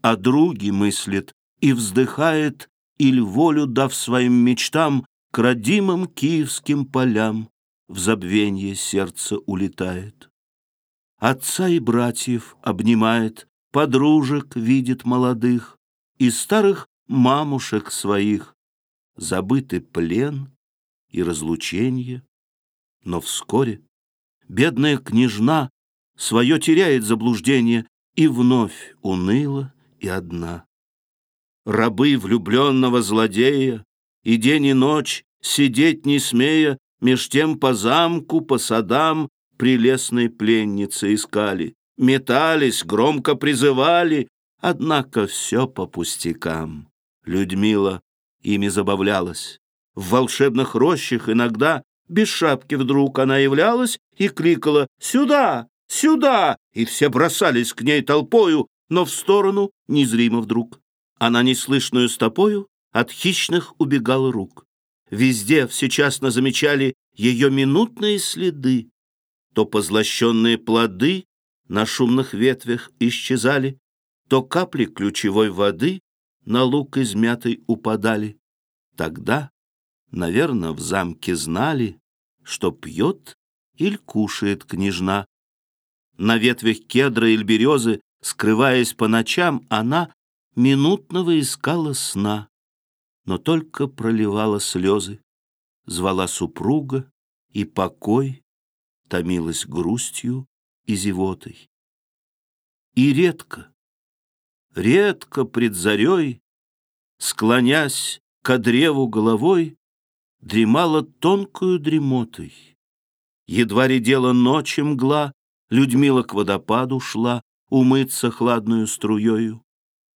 а други мыслит и вздыхает, или волю дав своим мечтам, к родимым киевским полям в забвенье сердце улетает. Отца и братьев обнимает, подружек видит молодых и старых мамушек своих, забыты плен и разлучение. Но вскоре бедная княжна свое теряет заблуждение и вновь уныла и одна. Рабы влюбленного злодея и день и ночь, сидеть не смея, меж тем по замку, по садам прелестной пленницы искали, метались, громко призывали, однако все по пустякам. Людмила ими забавлялась. В волшебных рощах иногда без шапки вдруг она являлась и кликала «Сюда! Сюда!» И все бросались к ней толпою, но в сторону незримо вдруг. Она неслышную стопою от хищных убегала рук. Везде всечасно замечали ее минутные следы. То позлощенные плоды на шумных ветвях исчезали, то капли ключевой воды на лук измятый упадали. Тогда, наверное, в замке знали, что пьет или кушает княжна. На ветвях кедра или березы Скрываясь по ночам, она минутного искала сна, но только проливала слезы, звала супруга, и покой томилась грустью и зевотой. И редко, редко пред зарей, склонясь к древу головой, дремала тонкую дремотой. Едва редела ночи мгла, Людмила к водопаду шла умыться хладную струею.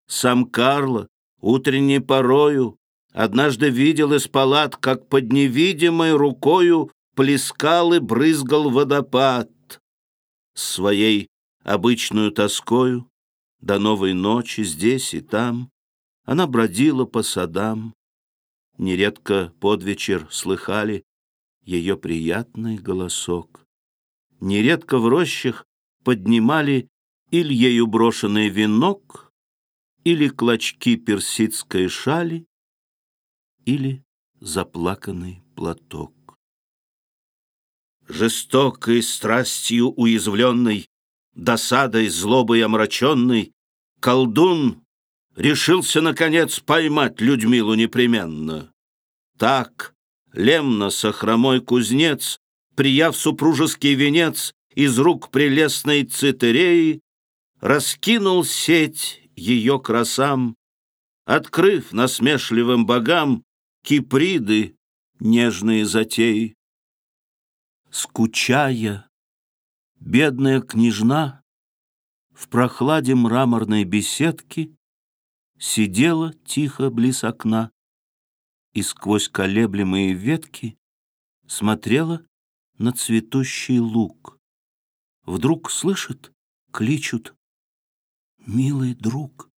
Сам Карло утренней порою Однажды видел из палат, как под невидимой рукою Плескал и брызгал водопад. Своей обычную тоскою До новой ночи здесь и там Она бродила по садам. Нередко под вечер слыхали Ее приятный голосок. Нередко в рощах поднимали Или ею брошенный венок, Или клочки персидской шали, Или заплаканный платок. Жестокой страстью уязвленный, Досадой, злобой омраченный, Колдун решился, наконец, Поймать Людмилу непременно. Так Лемноса хромой кузнец, Прияв супружеский венец Из рук прелестной цитереи, Раскинул сеть ее красам, Открыв насмешливым богам Киприды нежные затеи. Скучая, бедная княжна В прохладе мраморной беседки Сидела тихо близ окна И сквозь колеблемые ветки Смотрела на цветущий луг. Вдруг слышит, кличут «Милый друг!»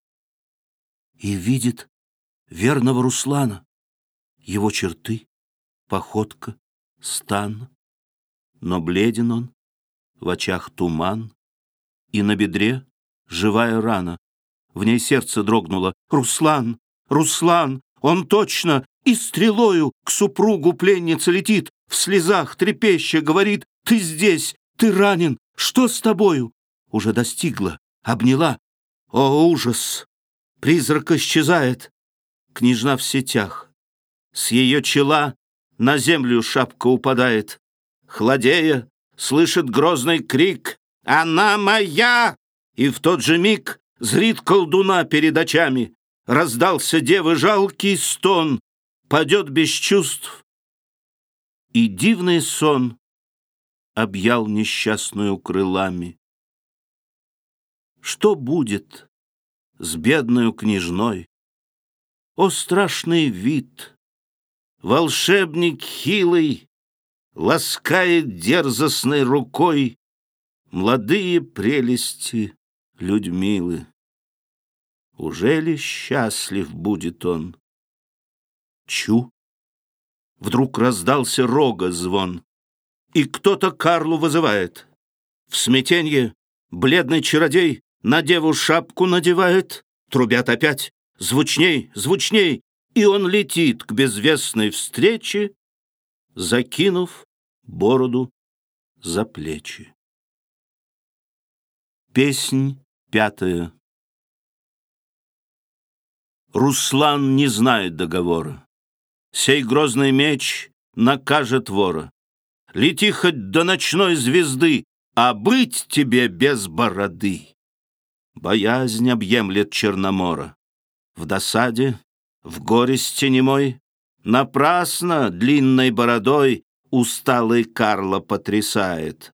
И видит верного Руслана, Его черты, походка, стан но бледен он, в очах туман, и на бедре живая рана. В ней сердце дрогнуло. «Руслан! Руслан! Он точно! И стрелою к супругу пленница летит, в слезах трепеща, говорит, «Ты здесь! Ты ранен! Что с тобою?» Уже достигла, обняла. О, ужас! Призрак исчезает. Княжна в сетях. С ее чела на землю шапка упадает хладея, слышит грозный крик «Она моя!» И в тот же миг зрит колдуна перед очами. Раздался девы жалкий стон, падет без чувств. И дивный сон объял несчастную крылами. Что будет с бедною княжной? О, страшный вид! Волшебник хилый ласкает дерзостной рукой Молодые прелести Людмилы. Уже ли счастлив будет он? Чу! Вдруг раздался рога звон, И кто-то Карлу вызывает. В смятенье бледный чародей На деву шапку надевает, Трубят опять, звучней, звучней, И он летит к безвестной встрече закинув бороду за плечи. Песнь пятая Руслан не знает договора. Сей грозный меч накажет вора. Лети хоть до ночной звезды, а быть тебе без бороды. Боязнь объемлет Черномора. В досаде, в горести немой, Напрасно длинной бородой усталый Карло потрясает.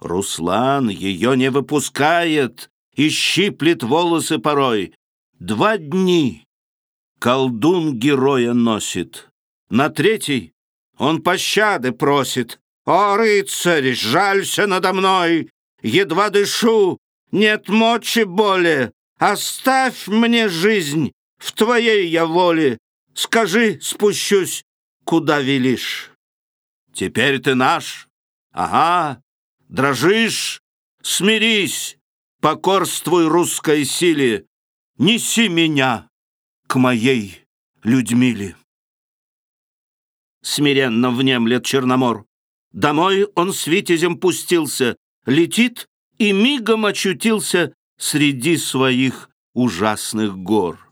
Руслан ее не выпускает и щиплет волосы порой. Два дни колдун героя носит. На третий он пощады просит. «О, рыцарь, жалься надо мной! Едва дышу, нет мочи боли! Оставь мне жизнь, в твоей я воле! Скажи, спущусь, куда велишь. Теперь ты наш. Ага, дрожишь, смирись, покорствуй русской силе. Неси меня к моей Людмиле. Смиренно внемлет Черномор. Домой он с витязем пустился, летит и мигом очутился среди своих ужасных гор.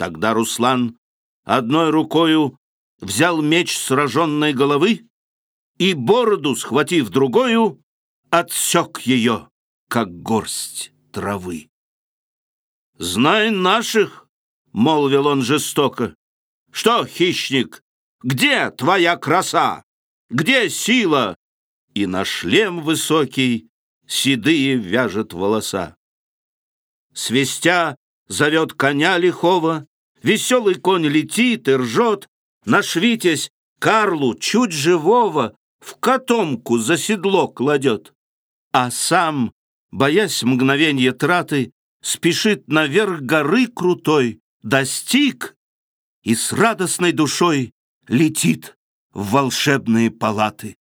Тогда Руслан одной рукою взял меч сраженной головы и бороду, схватив другою, отсек ее, как горсть травы. «Знай наших!» — молвил он жестоко. «Что, хищник, где твоя краса? Где сила?» И на шлем высокий седые вяжет волоса. Свистя зовет коня лихого, Веселый конь летит и ржет, Наш Витязь Карлу чуть живого В котомку за седло кладет, А сам, боясь мгновенья траты, Спешит наверх горы крутой, Достиг и с радостной душой Летит в волшебные палаты.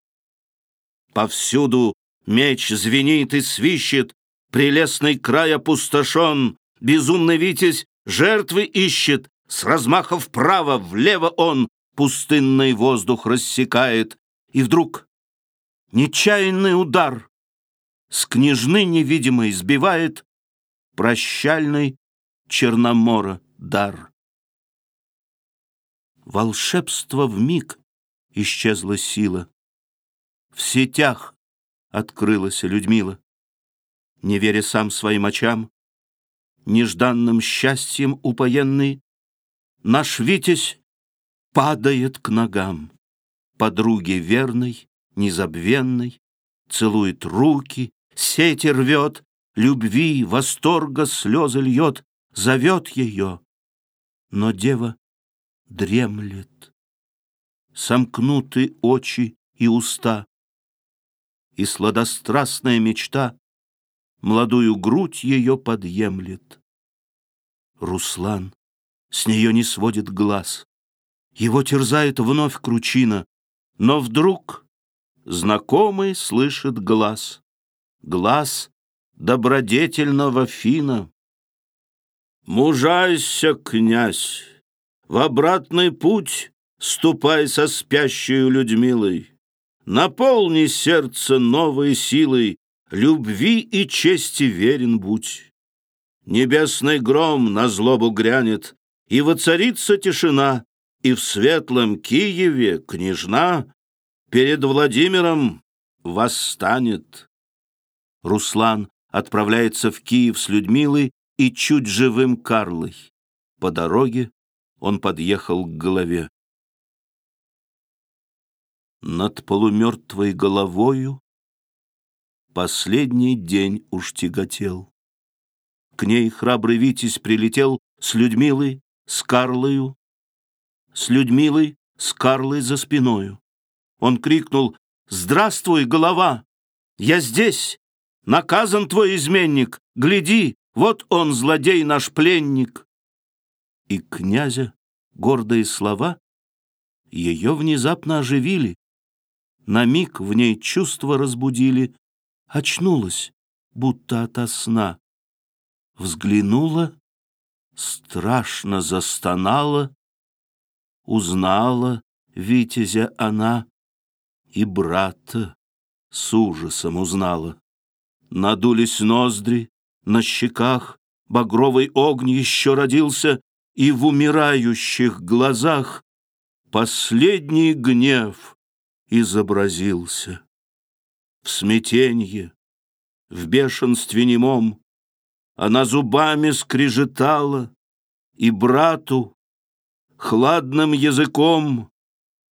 Повсюду меч звенит и свищет, Прелестный край опустошен, Безумный Витязь жертвы ищет, С размаха вправо, влево он Пустынный воздух рассекает, И вдруг нечаянный удар С княжны невидимой сбивает Прощальный Черномора дар. Волшебство в миг исчезла сила. В сетях открылась Людмила не веря сам своим очам, нежданным счастьем упоенный, наш Витязь падает к ногам подруги верной, незабвенной, целует руки, сети рвет, любви, восторга слезы льет, зовет ее. Но дева дремлет, сомкнуты очи и уста, и сладострастная мечта молодую грудь ее подъемлет. Руслан с нее не сводит глаз, его терзает вновь кручина, но вдруг знакомый слышит глаз, глаз добродетельного фина. Мужайся, князь, в обратный путь ступай со спящей Людмилой, наполни сердце новой силой, любви и чести верен будь. Небесный гром на злобу грянет, и воцарится тишина, и в светлом Киеве княжна перед Владимиром восстанет. Руслан отправляется в Киев с Людмилой и чуть живым Карлой. По дороге он подъехал к голове. Над полумертвой головою Последний день уж тяготел. К ней храбрый Витязь прилетел с Людмилой, с Карлою, с Людмилой, с Карлой за спиною. Он крикнул «Здравствуй, голова! Я здесь! Наказан твой изменник! Гляди, вот он, злодей наш пленник!» И князя гордые слова ее внезапно оживили, на миг в ней чувства разбудили, очнулась, будто ото сна. Взглянула, страшно застонала, узнала Витязя она и брата с ужасом узнала. Надулись ноздри, на щеках багровый огонь еще родился, и в умирающих глазах последний гнев изобразился в смятенье, в бешенстве немом. Она зубами скрежетала, и брату хладным языком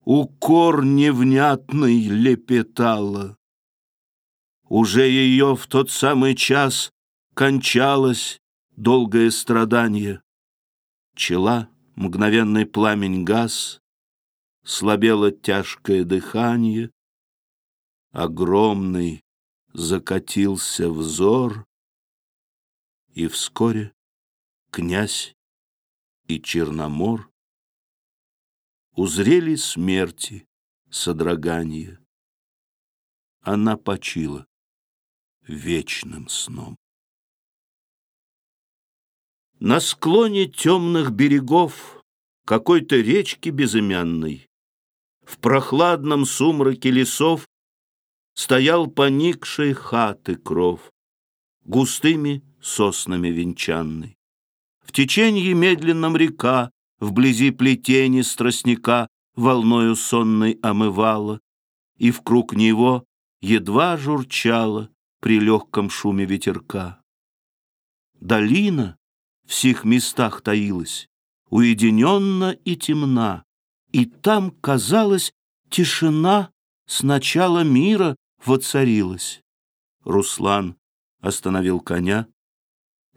укор невнятный лепетала. Уже ее в тот самый час кончалось долгое страдание. Чела мгновенный пламень газ, слабело тяжкое дыхание, огромный закатился взор, и вскоре князь и Черномор узрели смерти содрогание. Она почила вечным сном. На склоне темных берегов какой-то речки безымянной, в прохладном сумраке лесов стоял поникшей хаты кров. Густыми соснами венчанный. В теченье медленном река, Вблизи плетени страстника Волною сонной омывала, И в круг него едва журчала При легком шуме ветерка. Долина в сих местах таилась, Уединенно и темна, И там, казалось, тишина С начала мира воцарилась. Руслан остановил коня.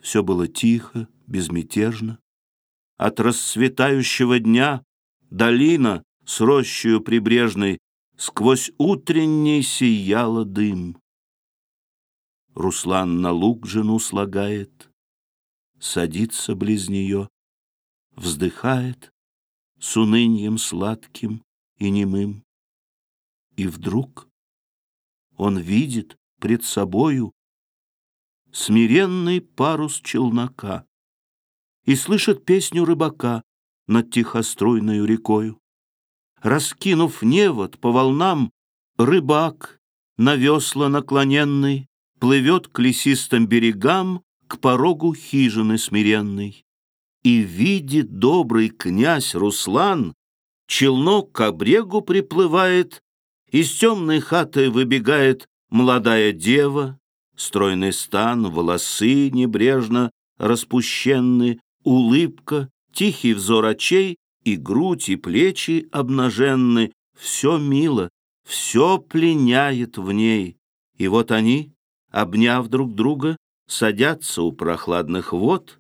Все было тихо, безмятежно. От расцветающего дня долина с рощью прибрежной Сквозь утренний сияла дым. Руслан на луг жену слагает, Садится близ нее, вздыхает С унынием сладким и немым. И вдруг он видит пред собою Смиренный парус челнока и слышит песню рыбака над тихоструйною рекою. Раскинув невод по волнам, рыбак на весла наклоненный плывет к лесистым берегам, к порогу хижины смиренной. И видит добрый князь Руслан, челнок к обрегу приплывает, из темной хаты выбегает молодая дева, стройный стан, волосы небрежно распущенны, улыбка, тихий взор очей и грудь, и плечи обнаженны, все мило, все пленяет в ней. И вот они, обняв друг друга, садятся у прохладных вод,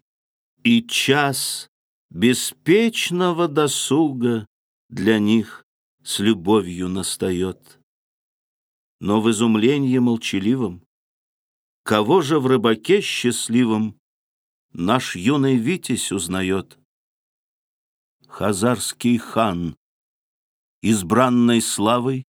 и час беспечного досуга для них с любовью настает. Но в изумлении молчаливом, кого же в рыбаке счастливом наш юный Витязь узнает. Хазарский хан, избранной славой,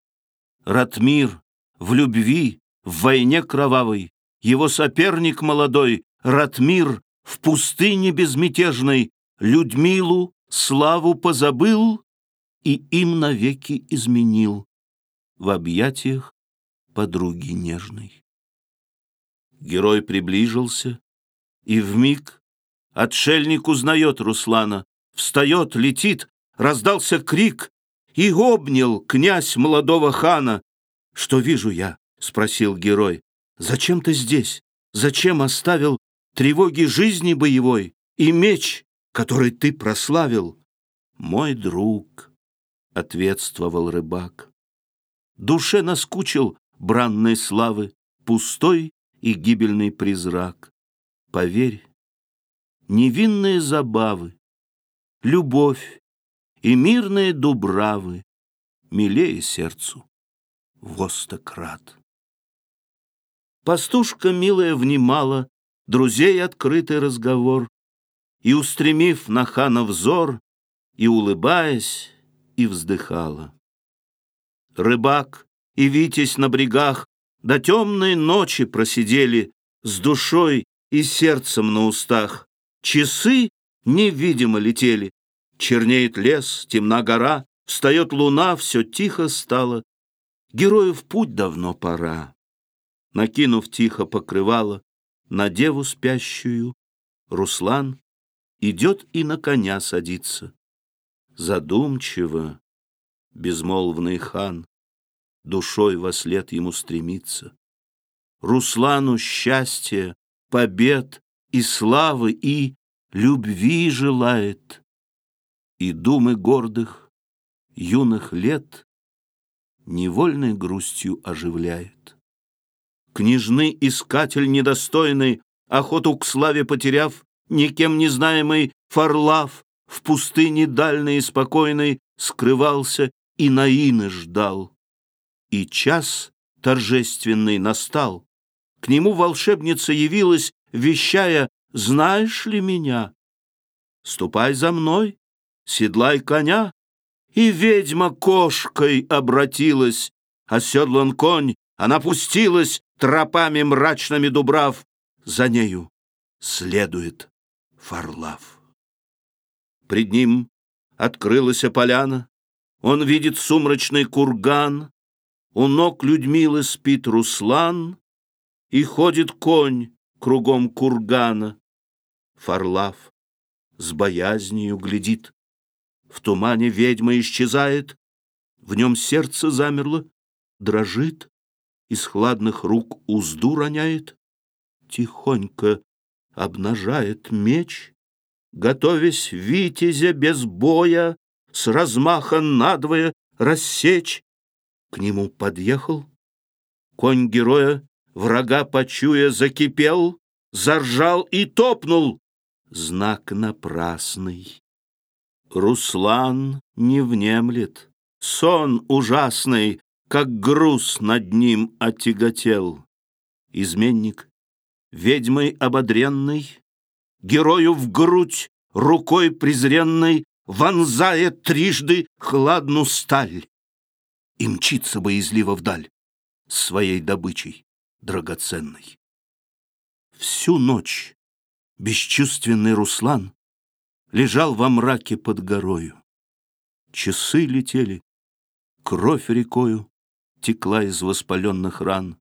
Ратмир в любви, в войне кровавой, Его соперник молодой, Ратмир в пустыне безмятежной, Людмилу славу позабыл И им навеки изменил В объятиях подруги нежной. Герой приближился, и вмиг отшельник узнает Руслана, встает, летит, раздался крик, и обнял князь молодого хана. «Что вижу я?» — спросил герой. «Зачем ты здесь? Зачем оставил тревоги жизни боевой и меч, который ты прославил?» «Мой друг», — ответствовал рыбак, «душе наскучил бранной славы пустой и гибельный призрак. Поверь, невинные забавы, Любовь и мирные дубравы Милее сердцу востократ. Пастушка милая внимала Друзей открытый разговор, И, устремив на хана взор, И, улыбаясь, и вздыхала. Рыбак и Витязь на брегах До темной ночи просидели С душой и сердцем на устах. Часы невидимо летели. Чернеет лес, темна гора, Встает луна, все тихо стало. Герою в путь давно пора. Накинув тихо покрывало На деву спящую, Руслан идет и на коня садится. Задумчиво, безмолвный хан, Душой во след ему стремится. Руслану счастья побед и славы, и любви желает, и думы гордых, юных лет невольной грустью оживляет. Княжны искатель недостойный, охоту к славе потеряв, никем не знаемый Фарлав в пустыне дальней и спокойной скрывался и Наины ждал. И час торжественный настал, к нему волшебница явилась, вещая, знаешь ли меня? Ступай за мной, седлай коня. И ведьма кошкой обратилась, оседлан конь, она пустилась, тропами мрачными дубрав. За нею следует Фарлав. Пред ним открылась поляна, он видит сумрачный курган, у ног Людмилы спит Руслан, и ходит конь, кругом кургана. Фарлав с боязнью глядит. В тумане ведьма исчезает, в нем сердце замерло, дрожит, из хладных рук узду роняет, тихонько обнажает меч, готовясь витязя без боя с размаха надвое рассечь. К нему подъехал, конь героя, врага почуя, закипел, заржал и топнул. Знак напрасный. Руслан не внемлет, сон ужасный, как груз над ним отяготел. Изменник, ведьмой ободренный, герою в грудь рукой презренной вонзает трижды хладну сталь и мчится боязливо вдаль своей добычей драгоценной. Всю ночь бесчувственный Руслан лежал во мраке под горою. Часы летели, кровь рекою текла из воспаленных ран.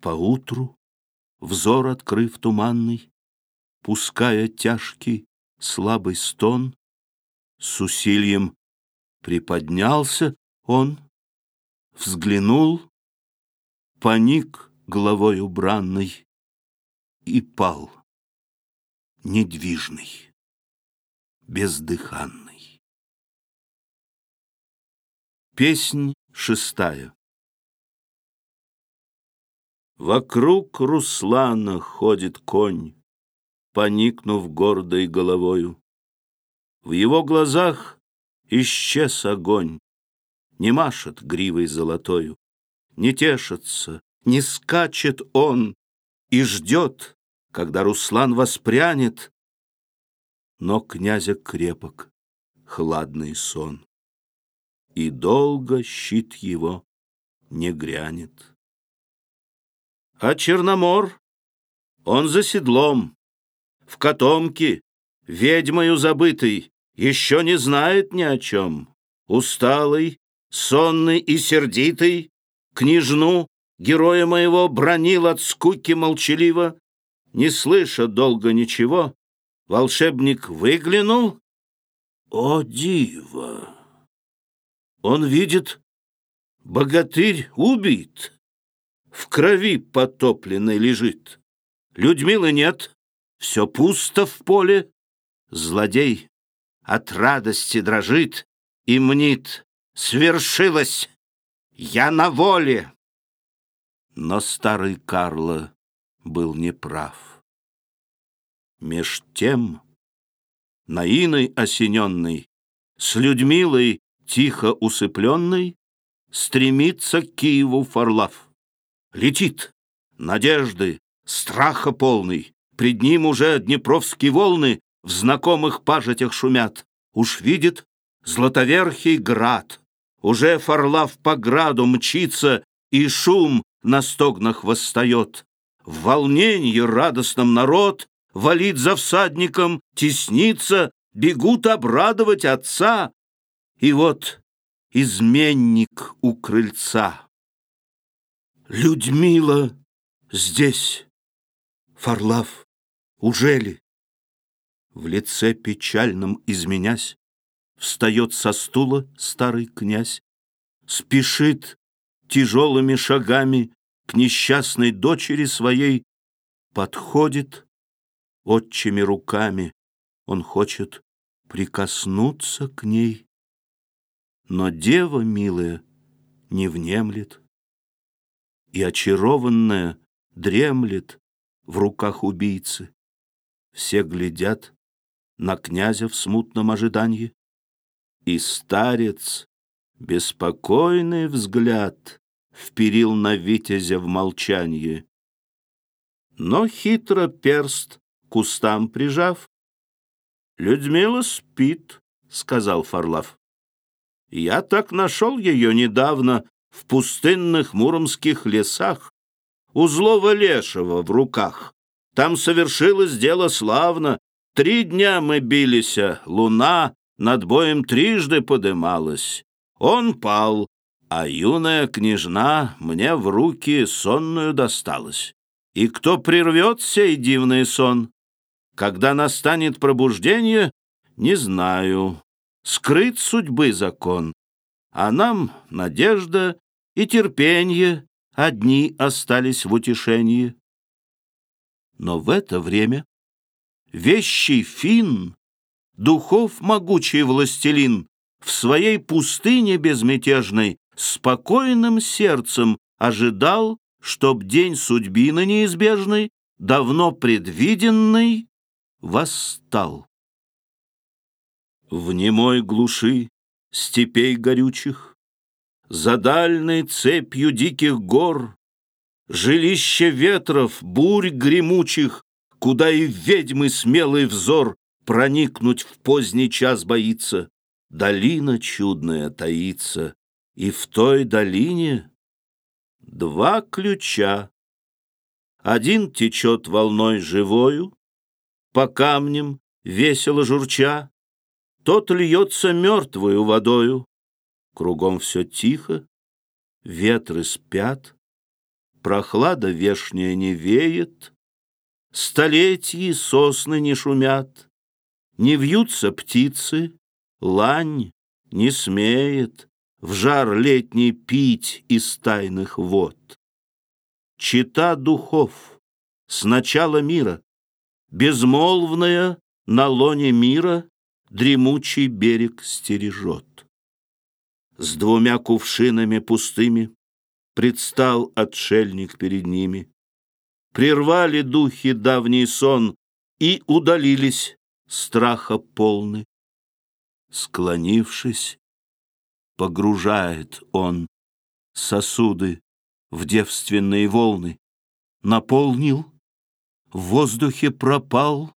Поутру, взор открыв туманный, пуская тяжкий слабый стон, с усилием приподнялся он, взглянул, поник головой убранной и пал, недвижный, бездыханный. Песнь шестая Вокруг Руслана ходит конь, поникнув гордой головою. В его глазах исчез огонь, не машет гривой золотою, не тешится, не скачет он и ждет, когда Руслан воспрянет, но князя крепок хладный сон, и долго щит его не грянет. А Черномор, он за седлом, в котомке, ведьмою забытый, еще не знает ни о чем. Усталый, сонный и сердитый, княжну, героя моего, бронил от скуки молчаливо, не слыша долго ничего, волшебник выглянул. О, диво! Он видит, богатырь убит в крови потопленной лежит. Людмилы нет, все пусто в поле. Злодей от радости дрожит и мнит. Свершилось! Я на воле! Но старый Карло был неправ. Меж тем, Наиной осененный, С Людмилой тихо усыпленной, Стремится к Киеву Фарлав летит, надежды, страха полный. Пред ним уже днепровские волны в знакомых пажитях шумят. Уж видит златоверхий град. Уже Фарлав по граду мчится, и шум на стогнах восстает. В волнении радостном народ валит за всадником, теснится, бегут обрадовать отца. И вот изменник у крыльца. Людмила здесь, Фарлав, ужели? В лице печальном изменясь, Встает со стула старый князь, Спешит тяжелыми шагами К несчастной дочери своей, Подходит отчими руками, Он хочет прикоснуться к ней. Но дева милая не внемлет, и очарованная дремлет в руках убийцы. Все глядят на князя в смутном ожидании, и старец беспокойный взгляд вперил на витязя в молчании. Но хитро перст кустам прижав, «Людмила спит», — сказал Фарлав. «Я так нашел ее недавно в пустынных муромских лесах, у злого лешего в руках. Там совершилось дело славно. Три дня мы бились, луна над боем трижды подымалась. Он пал, а юная княжна мне в руки сонную досталась. И кто прервет сей дивный сон? Когда настанет пробуждение, не знаю. Скрыт судьбы закон, а нам надежда и терпенье одни остались в утешении. Но в это время вещий фин, духов могучий властелин, в своей пустыне безмятежной спокойным сердцем ожидал, чтоб день судьбины неизбежной, давно предвиденный, восстал. В немой глуши степей горючих, За дальной цепью диких гор, Жилище ветров, бурь гремучих, Куда и ведьмы смелый взор Проникнуть в поздний час боится, Долина чудная таится, И в той долине два ключа. Один течет волной живою, По камням весело журча, Тот льется мертвою водою. Кругом все тихо, ветры спят, Прохлада вешняя не веет, Столетьи сосны не шумят, Не вьются птицы, лань не смеет В жар летний пить из тайных вод. Чита духов с начала мира, Безмолвная на лоне мира Дремучий берег стережет. С двумя кувшинами пустыми Предстал отшельник перед ними. Прервали духи давний сон И удалились страха полны. Склонившись, погружает он сосуды в девственные волны, наполнил, в воздухе пропал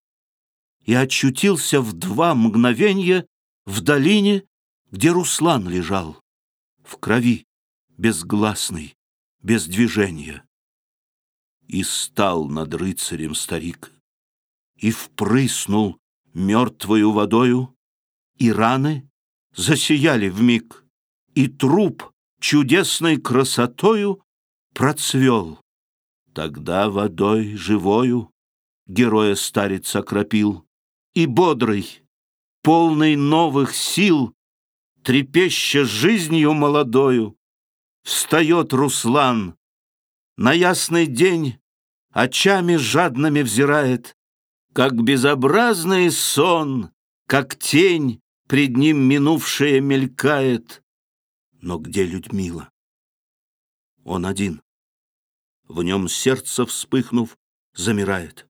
и очутился в два мгновенья в долине, где Руслан лежал, в крови, безгласный, без движения. И стал над рыцарем старик, и впрыснул мертвою водою, и раны засияли вмиг, и труп чудесной красотою процвел. Тогда водой живою героя старец окропил, и бодрый, полный новых сил, трепеща жизнью молодою, встает Руслан, на ясный день очами жадными взирает, как безобразный сон, как тень пред ним минувшая мелькает. Но где Людмила? Он один. В нем сердце, вспыхнув, замирает.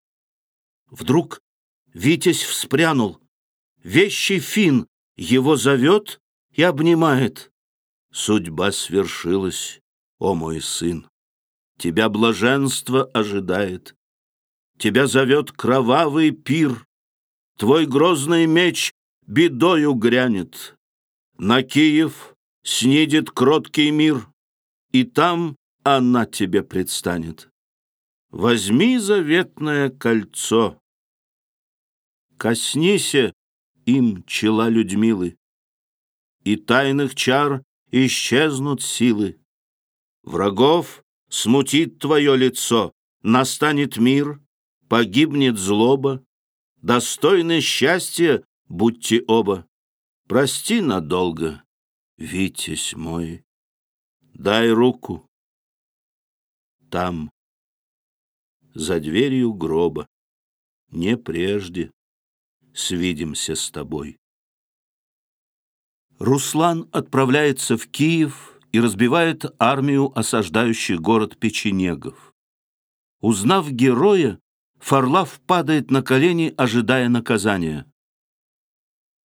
Вдруг Витязь вспрянул. Вещий фин его зовет и обнимает. Судьба свершилась, о мой сын. Тебя блаженство ожидает. Тебя зовет кровавый пир. Твой грозный меч бедою грянет. На Киев снидет кроткий мир, и там она тебе предстанет. Возьми заветное кольцо, коснися им чела Людмилы, и тайных чар исчезнут силы. Врагов смутит твое лицо, настанет мир, погибнет злоба, достойны счастья будьте оба. Прости надолго, Витязь мой, дай руку. Там, за дверью гроба, не прежде свидимся с тобой. Руслан отправляется в Киев и разбивает армию осаждающих город печенегов. Узнав героя, Фарлав падает на колени, ожидая наказания.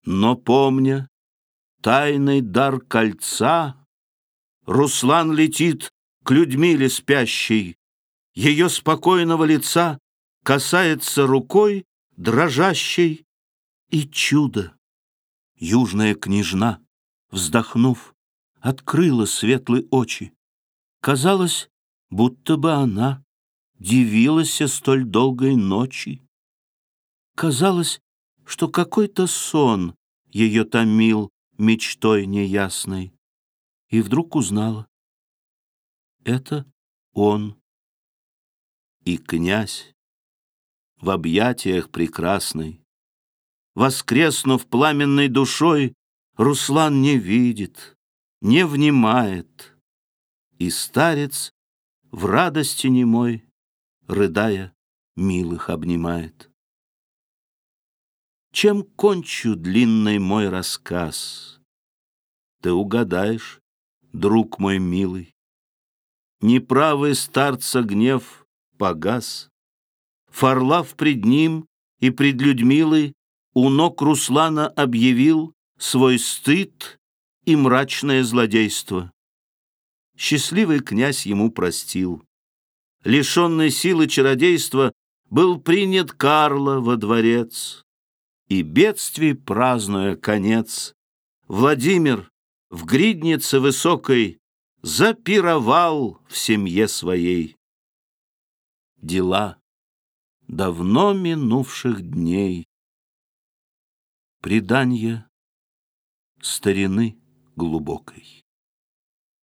Но помня тайный дар кольца, Руслан летит к Людмиле спящей, Ее спокойного лица касается рукой дрожащей, И чудо! Южная княжна, вздохнув, открыла светлые очи. Казалось, будто бы она дивилась столь долгой ночи. Казалось, что какой-то сон ее томил мечтой неясной, и вдруг узнала. Это он. И князь в объятиях прекрасной, Воскреснув пламенной душой, Руслан не видит, не внимает, И старец в радости немой, Рыдая, милых обнимает. Чем кончу длинный мой рассказ? Ты угадаешь, друг мой милый. Неправый старца гнев погас. Фарлав пред ним и пред Людмилой у ног Руслана объявил свой стыд и мрачное злодейство. Счастливый князь ему простил. Лишенный силы чародейства был принят Карло во дворец и бедствий празднуя конец, Владимир в гриднице высокой запировал в семье своей. Дела давно минувших дней, Преданье старины глубокой.